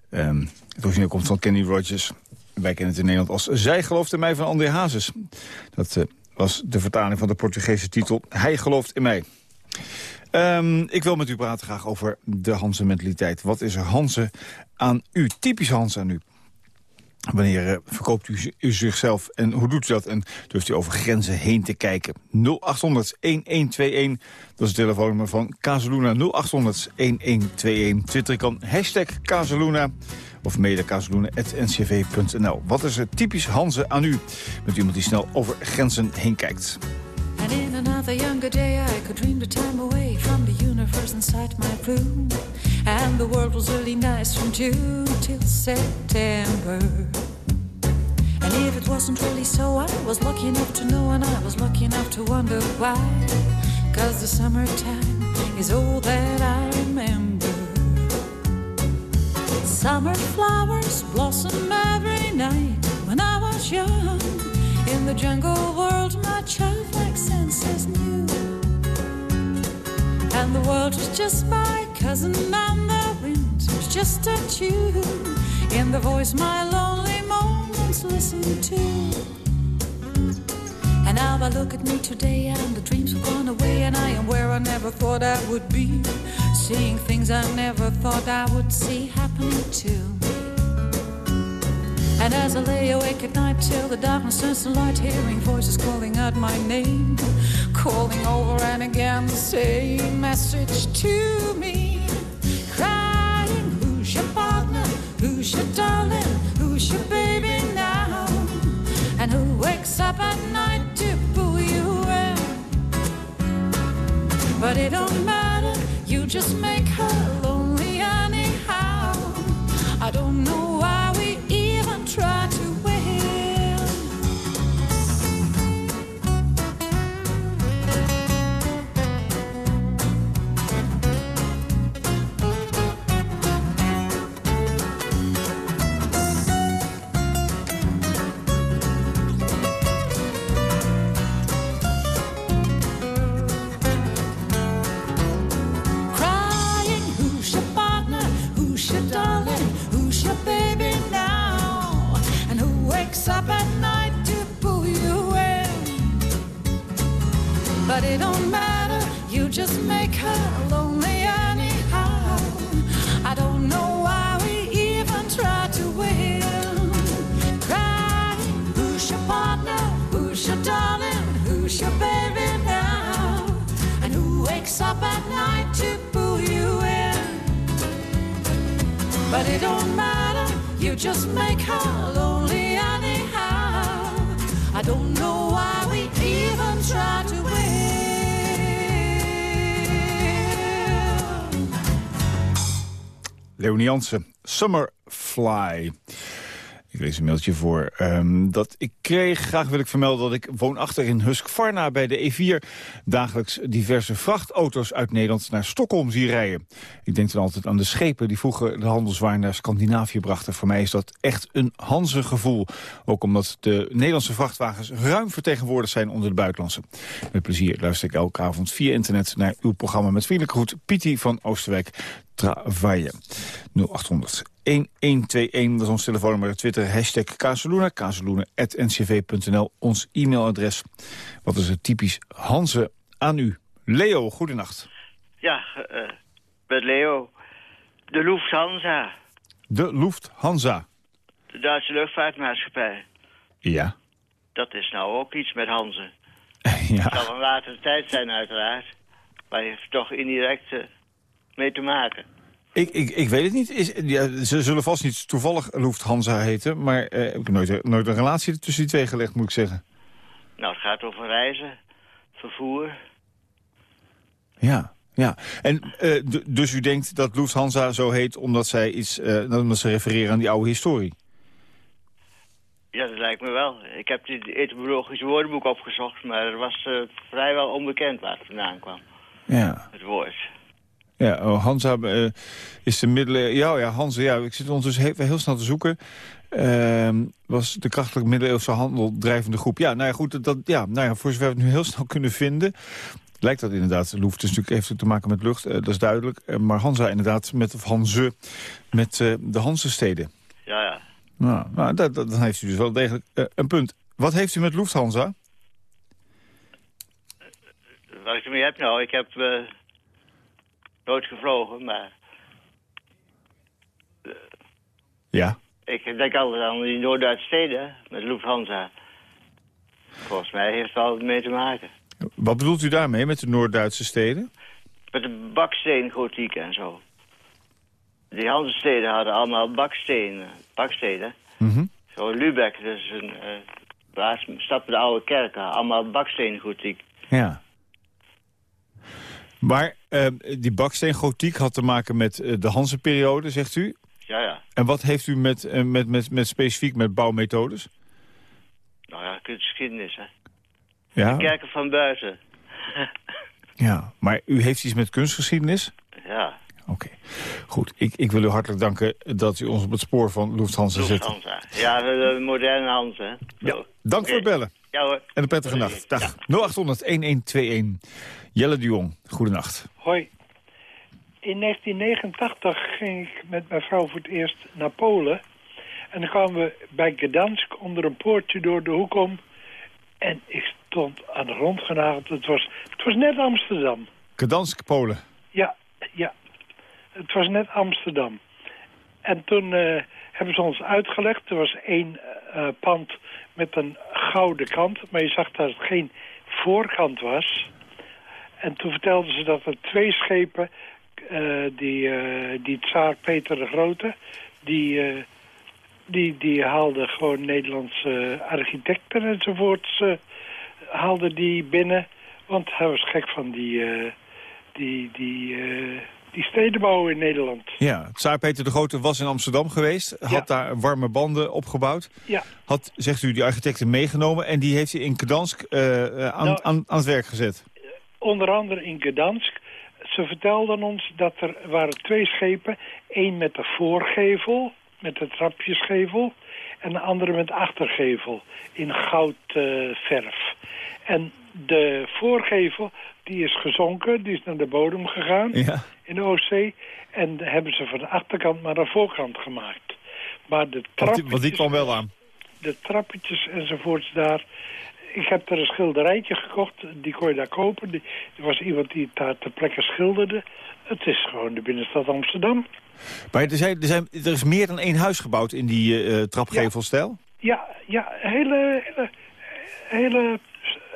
Ehm, het origineel komt van Kenny Rogers. Wij kennen het in Nederland als Zij gelooft in mij van André Hazes. Dat eh, was de vertaling van de Portugese titel Hij gelooft in mij. Ehm, ik wil met u praten graag over de Hanse mentaliteit. Wat is er Hanse aan u? Typisch Hanse aan u. Wanneer eh, verkoopt u, zichzelf en hoe doet u dat? En durft u over grenzen heen te kijken? 0800-1121, dat is het telefoonnummer van Casaluna. 0800-1121. Twitter kan hashtag Casaluna of mede casaluna.ncv.nl. Wat is er typisch Hanze aan u? Met iemand die snel over grenzen heen kijkt. Universe inside my room. And the world was really nice from June till September. And if it wasn't really so, I was lucky enough to know, and I was lucky enough to wonder why. Cause the summertime is all that I remember. Summer flowers blossom every night when I was young. In the jungle world, my childlike senses knew. And the world was just my cousin, and the wind was just a tune. In the voice my lonely moments listen to. And now I look at me today, and the dreams have gone away, and I am where I never thought I would be. Seeing things I never thought I would see happening to me. And as I lay awake at night till the darkness turns to light, hearing voices calling out my name, calling over and again the same message to me, crying, Who's your partner? Who's your darling? Who's your baby now? And who wakes up at night to pull you in? But it don't matter, you just make Jansen, Summerfly. Ik lees een mailtje voor ehm, dat ik kreeg. Graag wil ik vermelden dat ik woonachtig in Husqvarna bij de E4... dagelijks diverse vrachtauto's uit Nederland naar Stockholm zie rijden. Ik denk dan altijd aan de schepen die vroeger de handelswaar naar Scandinavië brachten. Voor mij is dat echt een Hanse gevoel. Ook omdat de Nederlandse vrachtwagens ruim vertegenwoordigd zijn onder de buitenlandse. Met plezier luister ik elke avond via internet naar uw programma met vriendelijke groet. Pietie van Oosterwijk. Travaille. 0800 1121, dat is ons telefoonnummer. Twitter, hashtag Kazeluna, kazeluna.ncv.nl, ons e-mailadres. Wat is het typisch Hanze aan u? Leo, goedenacht. Ja, eh met Leo. De Lufthansa, De Lufthansa. de Duitse luchtvaartmaatschappij. Ja. Dat is nou ook iets met Hanze. ja. Het zal een latere tijd zijn uiteraard. Maar je heeft toch indirect eh, mee te maken. Ik, ik, ik weet het niet. Is, ja, ze zullen vast niet toevallig Lufthansa heten... maar eh, ik heb nooit, nooit een relatie tussen die twee gelegd, moet ik zeggen. Nou, het gaat over reizen, vervoer. Ja, ja. En eh, dus u denkt dat Lufthansa zo heet omdat zij iets, eh, omdat ze refereren aan die oude historie? Ja, dat lijkt me wel. Ik heb het etymologisch woordenboek opgezocht... maar het was eh, vrijwel onbekend waar het vandaan kwam, Ja. het woord. Ja, oh, Hansa eh, is de middeleeuwen... Ja, ja, Hansa, ja, ik zit ondertussen heel, heel snel te zoeken. Ehm, was de krachtelijk middeleeuwse handel drijvende groep. Ja, nou ja, goed, dat, ja, nou ja, voor zover we het nu heel snel kunnen vinden... lijkt dat inderdaad. Luft is natuurlijk heeft te maken met lucht, eh, dat is duidelijk. Eh, maar Hansa inderdaad, met, of Hanze, met de Hanse-steden. Ja, ja. Nou, nou dat, dat, dan heeft u dus wel degelijk een punt. Wat heeft u met Lufthansa? Wat ik ermee heb nou, ik heb nooit gevlogen, maar Ja. ik denk altijd aan die Noord-Duitse steden met Lufthansa. Volgens mij heeft het altijd mee te maken. Wat bedoelt u daarmee met de Noord-Duitse steden? Met de baksteengotiek en zo. Die Hanse-steden hadden allemaal bakstenen, bakstenen. Mhm. Zo Lübeck, is een eh, stad met de oude kerken, allemaal baksteengotiek. Ja. Maar eh, die baksteengotiek had te maken met eh, de Hanse-periode, zegt u. Ja, ja. En wat heeft u met, eh, met, met, met specifiek met bouwmethodes? Nou ja, kunstgeschiedenis, hè. Ja, Kijken van buiten. ja, maar u heeft iets met kunstgeschiedenis? ja, Oké, goed. Ik, ik wil u hartelijk danken dat u ons op het spoor van Lufthansa zet. Lufthansa. Ja, de, de moderne hand, hè. Ja, dank voor het bellen. Ja hoor. En een prettige nacht. Dag. 0800-1121. Jelle de Jong, goedenacht. Hoi. In 1989 ging ik met mijn vrouw voor het eerst naar Polen. En dan kwamen we bij Gdansk onder een poortje door de hoek om. En ik stond aan de grond genageld. Het was, het was net Amsterdam. Gdansk, Polen. Ja, ja. Het was net Amsterdam. En toen eh, hebben ze ons uitgelegd. Er was één eh, pand met een gouden kant. Maar je zag dat het geen voorkant was. En toen vertelden ze dat er twee schepen... eh, die, eh, die tsaar Peter de Grote... die, eh, die, die haalde gewoon Nederlandse architecten enzovoorts... haalde die binnen. Want hij was gek van die... die, die, die stedenbouw in Nederland. Ja, Tsaar Peter de Grote was in Amsterdam geweest. Had Ja. daar warme banden opgebouwd. Ja. Had, zegt u, die architecten meegenomen. En die heeft hij in Gdansk eh, eh, aan, Nou- aan, aan het werk gezet. Onder andere in Gdansk. Ze vertelden ons dat er waren twee schepen. één met de voorgevel, met de trapjesgevel. En de andere met achtergevel, in goudverf. en de voorgevel, die is gezonken, die is naar de bodem gegaan Ja. in de Oostzee. En hebben ze van de achterkant naar de voorkant gemaakt. Maar de die, want die trappetjes, kwam wel aan. de trappetjes enzovoorts daar... Ik heb er een schilderijtje gekocht, die kon je daar kopen. Die- Er was iemand die het daar ter plekke schilderde. Het is gewoon de binnenstad Amsterdam. Maar er, zijn, er, zijn, er is meer dan één huis gebouwd in die eh, trapgevelstijl. Ja, ja, hele, hele, hele,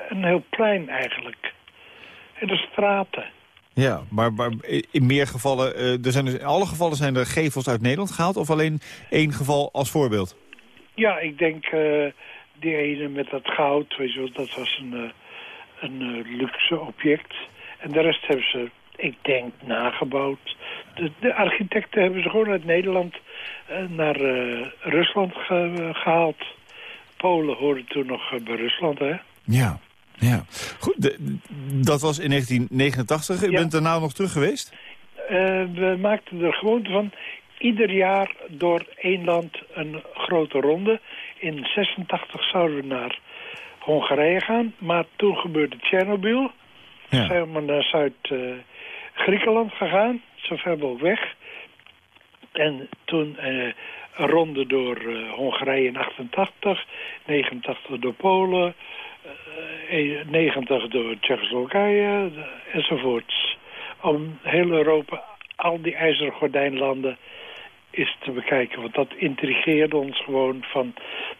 een heel plein eigenlijk. Hele straten. Ja, maar, maar in meer gevallen, eh, er zijn dus, in alle gevallen zijn er gevels uit Nederland gehaald... of alleen één geval als voorbeeld? Ja, ik denk eh, die ene met dat goud, weet je wel, dat was een, eh, een luxe object. En de rest hebben ze, ik denk, nagebouwd. De, de architecten hebben ze gewoon uit Nederland naar Rusland ge- gehaald. Polen hoorde toen nog bij Rusland, hè? Ja, ja. Goed, de- dat was in 1989. U Ja. bent daarna nog terug geweest? Eh, we maakten er gewoonte van ieder jaar door één land een grote ronde. In 86 zouden we naar Hongarije gaan, maar toen gebeurde Tsjernobyl. Ja. Zijn we naar Zuid-Griekenland gegaan, zo ver mogelijk weg. En toen eh, een ronde door eh, Hongarije in 88, 89 door Polen, 90 door Tsjechoslowakije eh, enzovoorts. Om heel Europa, al die ijzeren gordijnlanden is te bekijken. Want dat intrigeerde ons gewoon van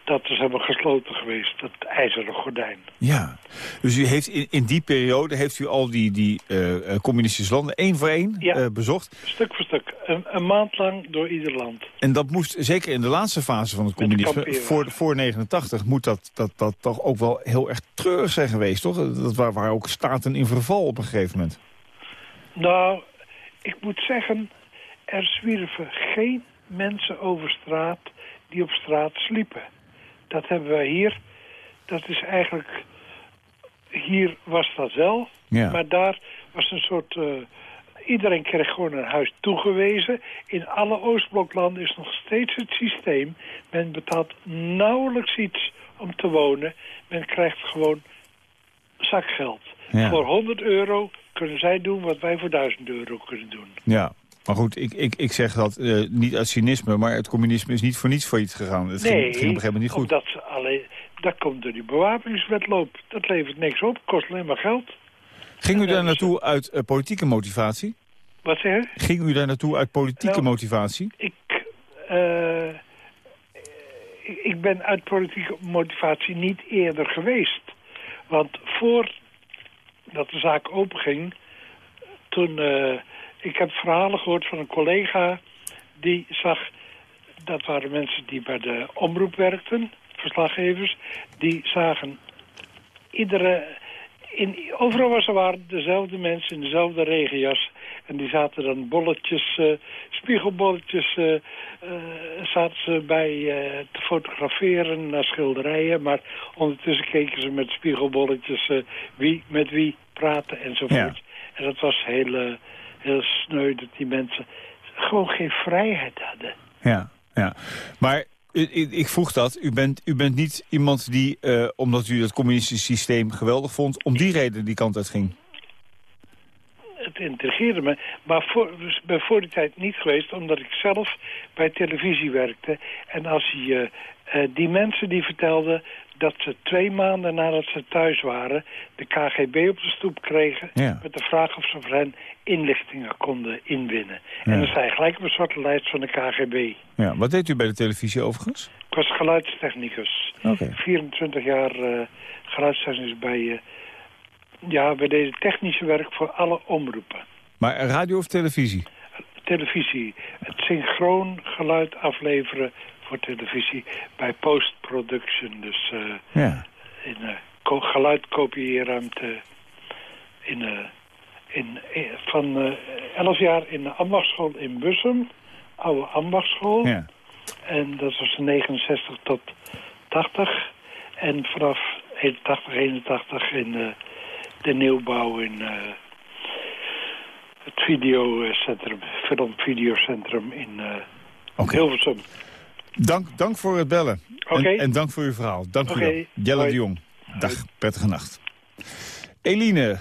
dat is helemaal gesloten geweest, dat ijzeren gordijn. Ja. Dus u heeft in, in die periode heeft u al die, die eh, eh, communistische landen één voor één Ja. eh, bezocht. Stuk voor stuk, een, een maand lang door ieder land. En dat moest, zeker in de laatste fase van het communisme, voor, voor 89, moet dat, dat, dat toch ook wel heel erg treurig zijn geweest, toch? Dat waren, waren ook staten in verval op een gegeven moment. Nou, ik moet zeggen, er zwierven geen mensen over straat die op straat sliepen. Dat hebben wij hier. Dat is eigenlijk... Hier was dat wel, Ja. maar daar was een soort... eh, iedereen kreeg gewoon een huis toegewezen. In alle Oostbloklanden is nog steeds het systeem. Men betaalt nauwelijks iets om te wonen. Men krijgt gewoon zakgeld. Ja. Voor 100 euro kunnen zij doen wat wij voor 1000 euro kunnen doen. Ja, maar goed, ik, ik, ik zeg dat eh, niet uit cynisme, maar het communisme is niet voor niets failliet gegaan. Het ging, het ging op een gegeven moment niet goed. omdat alleen, dat komt door die bewapeningswetloop. Dat levert niks op, kost alleen maar geld. Ging u en daar is naartoe uit eh, politieke motivatie? Wat zeg je? Ging u daar naartoe uit politieke Nou, motivatie? Ik, eh, ik- ik ben uit politieke motivatie niet eerder geweest. Want voor dat de zaak openging, toen... ik heb verhalen gehoord van een collega die zag... Dat waren mensen die bij de omroep werkten, verslaggevers. Die zagen iedere... In, overal waar ze waren, dezelfde mensen in dezelfde regenjas. En die zaten dan bolletjes, eh, spiegelbolletjes, eh, eh, zaten ze bij te fotograferen naar schilderijen. Maar ondertussen keken ze met spiegelbolletjes wie met wie praten enzovoort. En dat was heel, eh, heel sneu dat die mensen gewoon geen vrijheid hadden. Ja, ja. Maar ik, vroeg dat. U bent, u bent niet iemand die, eh, omdat u het communistische systeem geweldig vond... om die reden die kant uit ging. het intrigeerde me. Maar voor, dus ben voor die tijd niet geweest, omdat ik zelf bij televisie werkte. En als je eh, die mensen die vertelden dat ze twee maanden nadat ze thuis waren... de KGB op de stoep kregen Ja. met de vraag of ze voor hen inlichtingen konden inwinnen. Ja. En dan sta je gelijk op een zwarte lijst van de KGB. Ja, wat deed u bij de televisie overigens? Ik was geluidstechnicus. Oké. 24 jaar eh geluidstechnicus bij... eh, ja, we deden technische werk voor alle omroepen. Maar radio of televisie? televisie. Het synchroon geluid afleveren voor televisie bij post-production. Dus eh, Ja. in uh, ko geluidkopieerruimte in, eh, in, in- van eh 11 jaar in de ambachtschool in Bussum. Oude ambachtschool. Ja. En dat was van 69 tot 80. En vanaf 81, 81 in eh, de nieuwbouw in eh, het videocentrum, filmvideocentrum in eh Hilversum. Dank, dank voor het bellen. Oké. En, en dank voor uw verhaal. Dank Oké. u wel. Jelle Hoi. de Jong. Dag, prettige nacht. Eline.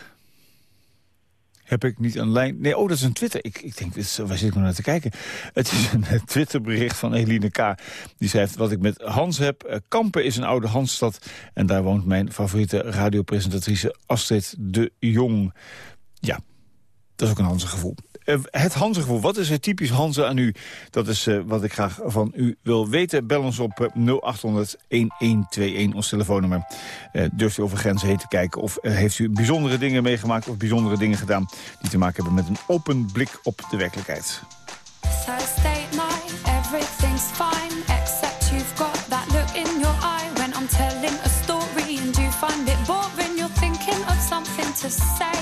Heb ik niet een lijn... Nee, oh, dat is een Twitter. Ik, ik denk, dit is- waar zit ik nou naar te kijken? Het is een eh, Twitterbericht van Eline K. Die schrijft, wat ik met Hans heb... eh, Kampen is een oude Hansstad. En daar woont mijn favoriete radiopresentatrice Astrid de Jong. Ja, dat is ook een Hanse gevoel. Eh, het Hanse gevoel, wat is het typisch Hanse aan u? Dat is eh, wat ik graag van u wil weten. Bel ons op eh, 0800-1121, ons telefoonnummer. Eh, durft u over grenzen heen te kijken? Of eh, heeft u bijzondere dingen meegemaakt of bijzondere dingen gedaan... die te maken hebben met een open blik op de werkelijkheid? Night, everything's fine, except you've got that look in your eye when I'm telling a story and you find it boring. You're thinking of something to say,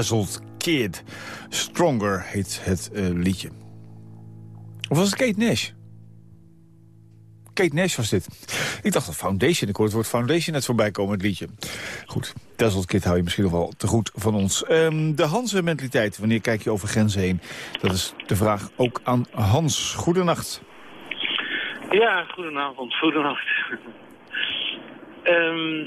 Dazzled Kid. Stronger heet het eh, liedje. Of was het Kate Nash? Kate Nash was dit. Ik dacht dat Foundation, ik hoor het woord Foundation net voorbij komen, het liedje. Goed, Dazzled Kid hou je misschien nog wel te goed van ons. Ehm, de Hanse-mentaliteit, wanneer kijk je over grenzen heen? Dat is de vraag ook aan Hans. Goedenacht. Ja, goedenavond, goedenacht. Ehm,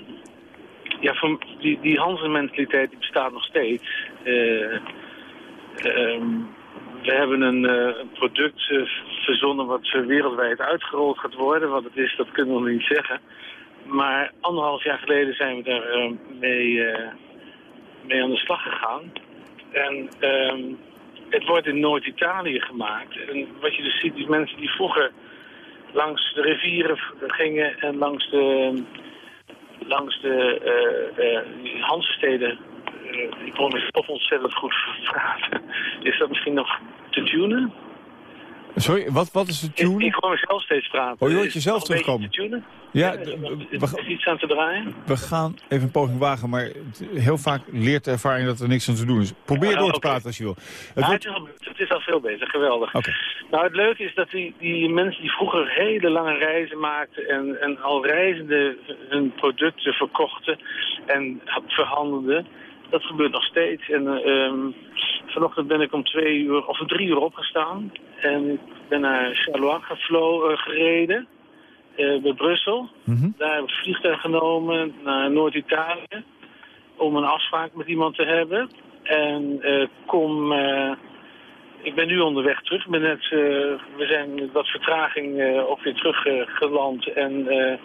ja, van die, die Hanse-mentaliteit die bestaat nog steeds. Eh, ehm, we hebben een, eh, product eh, verzonnen wat wereldwijd uitgerold gaat worden. Wat het is, dat kunnen we niet zeggen. Maar anderhalf jaar geleden zijn we daar mee, mee aan de slag gegaan. En ehm, het wordt in Noord-Italië gemaakt. En wat je dus ziet, die mensen die vroeger langs de rivieren gingen en langs de, langs de die Hansesteden. eh, ik kon ontzettend goed praten. Is dat misschien nog te tunen? Sorry, wat, wat is de tune? ik hoor mezelf steeds praten. Oh, je hoort jezelf terugkomen. te? Ja, d- is, we, is iets aan te draaien? we gaan even een poging wagen, maar heel vaak leert de ervaring dat er niks aan te doen is. Probeer door te praten als je wil. Het Ja, wordt- het, is al, het is al veel beter, geweldig. Nou, het leuke is dat die, die mensen die vroeger hele lange reizen maakten en, en al reizende hun producten verkochten en verhandelden, dat gebeurt nog steeds. En ehm, vanochtend ben ik om twee uur of om drie uur opgestaan en ik ben naar Charleroi geflo- eh, gereden, eh, bij Brussel. Daar heb ik het vliegtuig genomen naar Noord-Italië om een afspraak met iemand te hebben. En eh, kom, ik ben nu onderweg terug. Ik ben net, eh, we zijn met wat vertraging eh, ook weer teruggeland. en eh,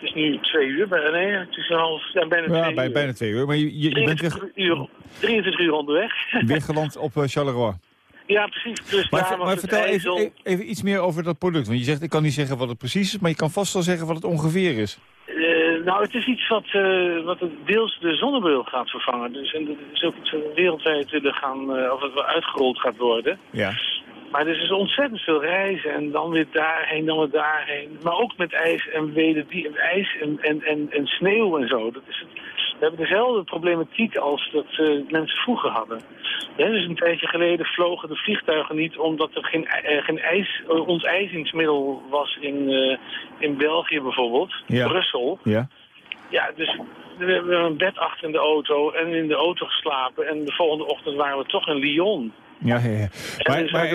het is nu twee uur, bij- nee, het is een half, ja, bijna ja, twee bij, uur. bijna twee uur. Maar je, je, je bent weer, 23 uur, 23 uur onderweg. weer geland op eh, Charleroi. ja, precies. Dus Maar, daar vertel even, e- even iets meer over dat product. Want je zegt, ik kan niet zeggen wat het precies is, maar je kan vast wel zeggen wat het ongeveer is. Eh, nou, het is iets wat, eh, wat het deels de zonnebril gaat vervangen. Dus en dat is ook iets wat wereldwijd willen gaan, of het wel uitgerold gaat worden. Ja. Maar er is dus ontzettend veel reizen en dan weer daarheen, dan weer daarheen. Maar ook met ijs en weder die en ijs en, en, en, en sneeuw en zo. Dat is het, we hebben dezelfde problematiek als dat eh, mensen vroeger hadden. Dus een tijdje geleden vlogen de vliegtuigen niet omdat er geen, eh, geen ijs, eh, ontijzingsmiddel was in, in België bijvoorbeeld, Ja. Brussel. Ja. Ja, dus we hebben een bed achter in de auto en in de auto geslapen. En de volgende ochtend waren we toch in Lyon. Ja, ja, ja. Maar,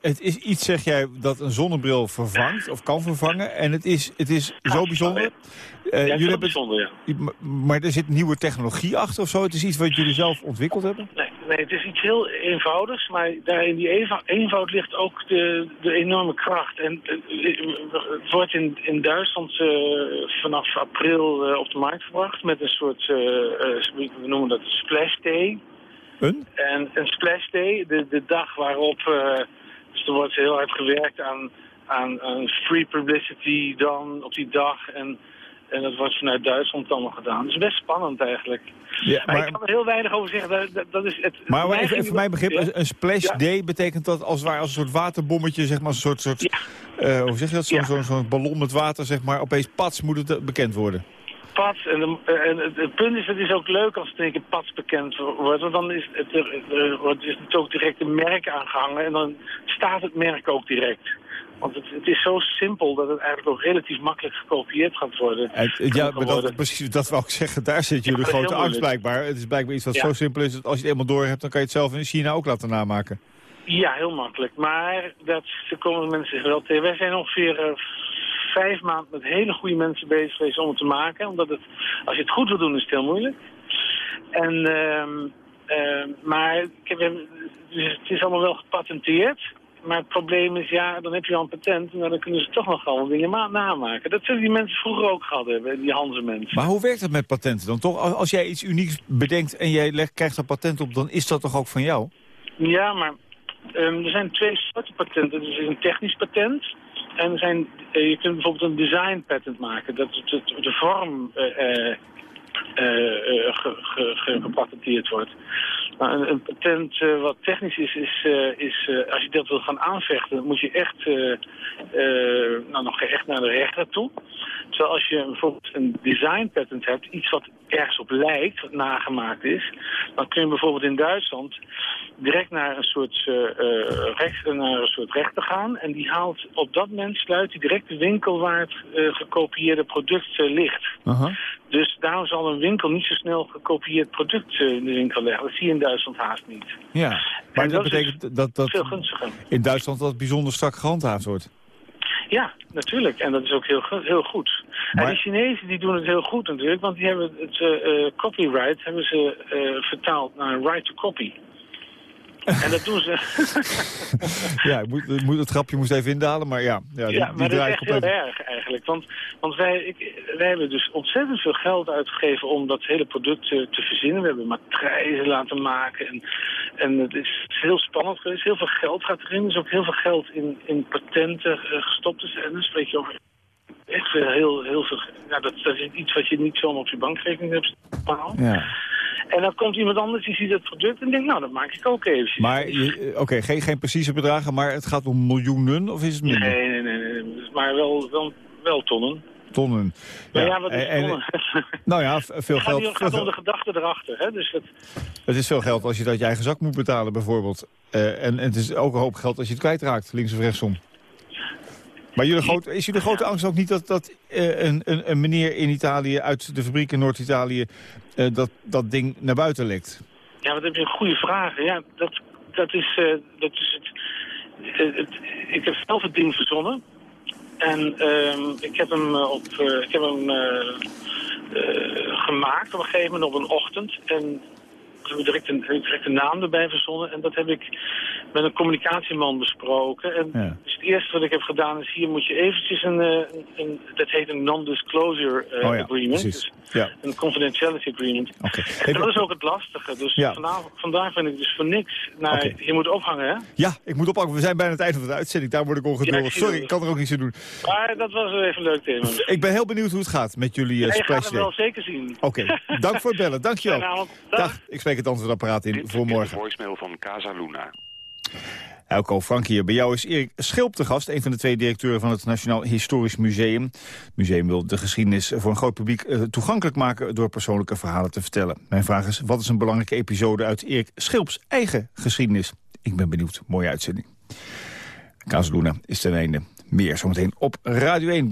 het is iets, zeg jij, dat een zonnebril vervangt of kan vervangen. En het is, het is zo bijzonder. Is jullie hebben bijzonder, ja. Maar er zit nieuwe technologie achter of zo? Het is iets wat jullie zelf ontwikkeld hebben? Nee, nee, het is iets heel eenvoudigs, maar daar in die eenvoud, ligt ook de, de enorme kracht. En eh, het wordt in, in Duitsland eh, vanaf april op de markt gebracht met een soort, we noemen dat splash day. Een? En een splash day, de, de dag waarop, eh, dus er wordt heel hard gewerkt aan, aan, aan free publicity dan op die dag. En, en dat wordt vanuit Duitsland allemaal gedaan. Het is best spannend eigenlijk. Ja, maar, maar- ik kan er heel weinig over zeggen. Dat, dat, dat is het, Maar voor even, mijn begrip, Ja. een, splash Ja. day betekent dat als, ware als een soort waterbommetje, zeg maar, een soort, soort eh, hoe zeg je dat, zo'n ballon met water, zeg maar, opeens pats moet het bekend worden. Pats. En, de- en het, het punt is, het is ook leuk als het één keer Pats bekend wordt. Want dan is het, er, wordt is het ook direct een merk aangehangen. En dan staat het merk ook direct. Want het, het is zo simpel dat het eigenlijk ook relatief makkelijk gekopieerd gaat worden. Het- ja, maar dat, precies, dat wou ik zeggen, daar zit jullie grote angst blijkbaar. Het is blijkbaar iets wat Ja. zo simpel is, dat als je het eenmaal door hebt, dan kan je het zelf in China ook laten namaken. Ja, heel makkelijk. Maar dat, er komen mensen zich wel tegen. Wij zijn ongeveer eh, vijf maanden met hele goede mensen bezig geweest om het te maken. Omdat het, als je het goed wil doen, is het heel moeilijk. En, ehm, ehm, maar ik heb, dus het is allemaal wel gepatenteerd. Maar het probleem is, ja, dan heb je al een patent. En dan kunnen ze toch nog allemaal dingen ma- namaken. Dat zullen die mensen vroeger ook gehad hebben, die Hanse mensen. Maar hoe werkt het met patenten dan toch? Als- jij iets unieks bedenkt en jij legt, krijgt er patent op, dan is dat toch ook van jou? Ja, maar ehm, er zijn twee soorten patenten. Er is een technisch patent. En zijn, eh, je kunt bijvoorbeeld een design patent maken. Dat het- de vorm eh, ge- ge- ge- gepatenteerd wordt. Nou, een, een patent eh, wat technisch is, is, eh, is eh, als je dat wil gaan aanvechten, moet je echt, eh, eh, nou nog echt naar de rechter toe. Terwijl als je bijvoorbeeld een design patent hebt, iets wat ergens op lijkt, wat nagemaakt is, dan kun je bijvoorbeeld in Duitsland direct naar een soort, recht, naar een soort rechter gaan. En die haalt op dat moment sluit hij direct de winkel waar het gekopieerde product ligt. Dus daarom zal een winkel niet zo snel gekopieerd product in de winkel leggen. Dat zie je in Duitsland haast niet. Ja, maar dat, dat betekent dat, dat veel gunstiger. in Duitsland dat bijzonder strak gehandhaafd wordt. Ja, natuurlijk. En dat is ook heel, heel goed. Maar... En die Chinezen die doen het heel goed natuurlijk, want die hebben het uh, copyright hebben ze uh, vertaald naar right to copy. En dat doen ze. ja, ik moet, moet, het grapje moest even indalen, maar ja. Ja, die, ja maar die dat is echt heel erg eigenlijk. Want, want wij, ik, wij hebben dus ontzettend veel geld uitgegeven om dat hele product te, te verzinnen. We hebben matrijzen laten maken. En, en het is heel spannend geweest. Heel veel geld gaat erin. Er is ook heel veel geld in, in patenten uh, gestopt. Dus, en dan spreek je over echt heel, heel veel... Nou, dat, dat is iets wat je niet zomaar op je bankrekening hebt staan. Ja. En dan komt iemand anders die ziet het product en denkt, nou, dat maak ik ook even. Maar, oké, geen, geen precieze bedragen, maar het gaat om miljoenen of is het minder? Nee, nee, nee, nee maar wel, wel, wel tonnen. Tonnen. Ja, ja, wat is tonnen? nou ja, veel geld. Het gaat om de gedachte erachter. Hè? Dus het... het is veel geld als je dat je eigen zak moet betalen bijvoorbeeld. Uh, en, en het is ook een hoop geld als je het kwijtraakt, links of rechtsom. Maar jullie grote, is jullie grote angst ook niet dat, dat uh, een, een, een, meneer in Italië... uit de fabriek in Noord-Italië uh, dat, dat ding naar buiten lekt? Ja, dat heb je een goede vraag. Ja, dat, dat is, uh, dat is het, het, Ik heb zelf het ding verzonnen. En ehm, ik heb hem, op, ik heb hem gemaakt op een gegeven moment op een ochtend. En we hebben direct een, direct een naam erbij verzonnen. En dat heb ik met een communicatieman besproken. En ja. dus het eerste wat ik heb gedaan is, hier moet je eventjes een, een, een dat heet een non-disclosure uh, oh ja, agreement. Dus ja. een confidentiality agreement. Okay. En dat is ook het lastige. Dus Ja. vandaag, ben ik dus voor niks Oké. je moet ophangen hè. Ja, ik moet oppakken. We zijn bijna het einde van de uitzending. Daar word ik ongeduldig. ik Sorry, ik kan er ook niets aan doen. Maar dat was wel even een leuk thema. Ik ben heel benieuwd hoe het gaat met jullie uh, je splash hem day. wel zeker zien. Oké, dank voor het bellen. Dankjewel. Fijne avond. Dag. Ik spreek het antwoordapparaat in voor De morgen. voicemail van Casa Luna. Elko Frank hier. Bij jou is Erik Schilp te gast, een van de twee directeuren van het Nationaal Historisch Museum. Het museum wil de geschiedenis voor een groot publiek eh, toegankelijk maken door persoonlijke verhalen te vertellen. Mijn vraag is, wat is een belangrijke episode uit Erik Schilps eigen geschiedenis? Ik ben benieuwd. Mooie uitzending. Casaluna is ten einde. Meer zometeen op Radio 1.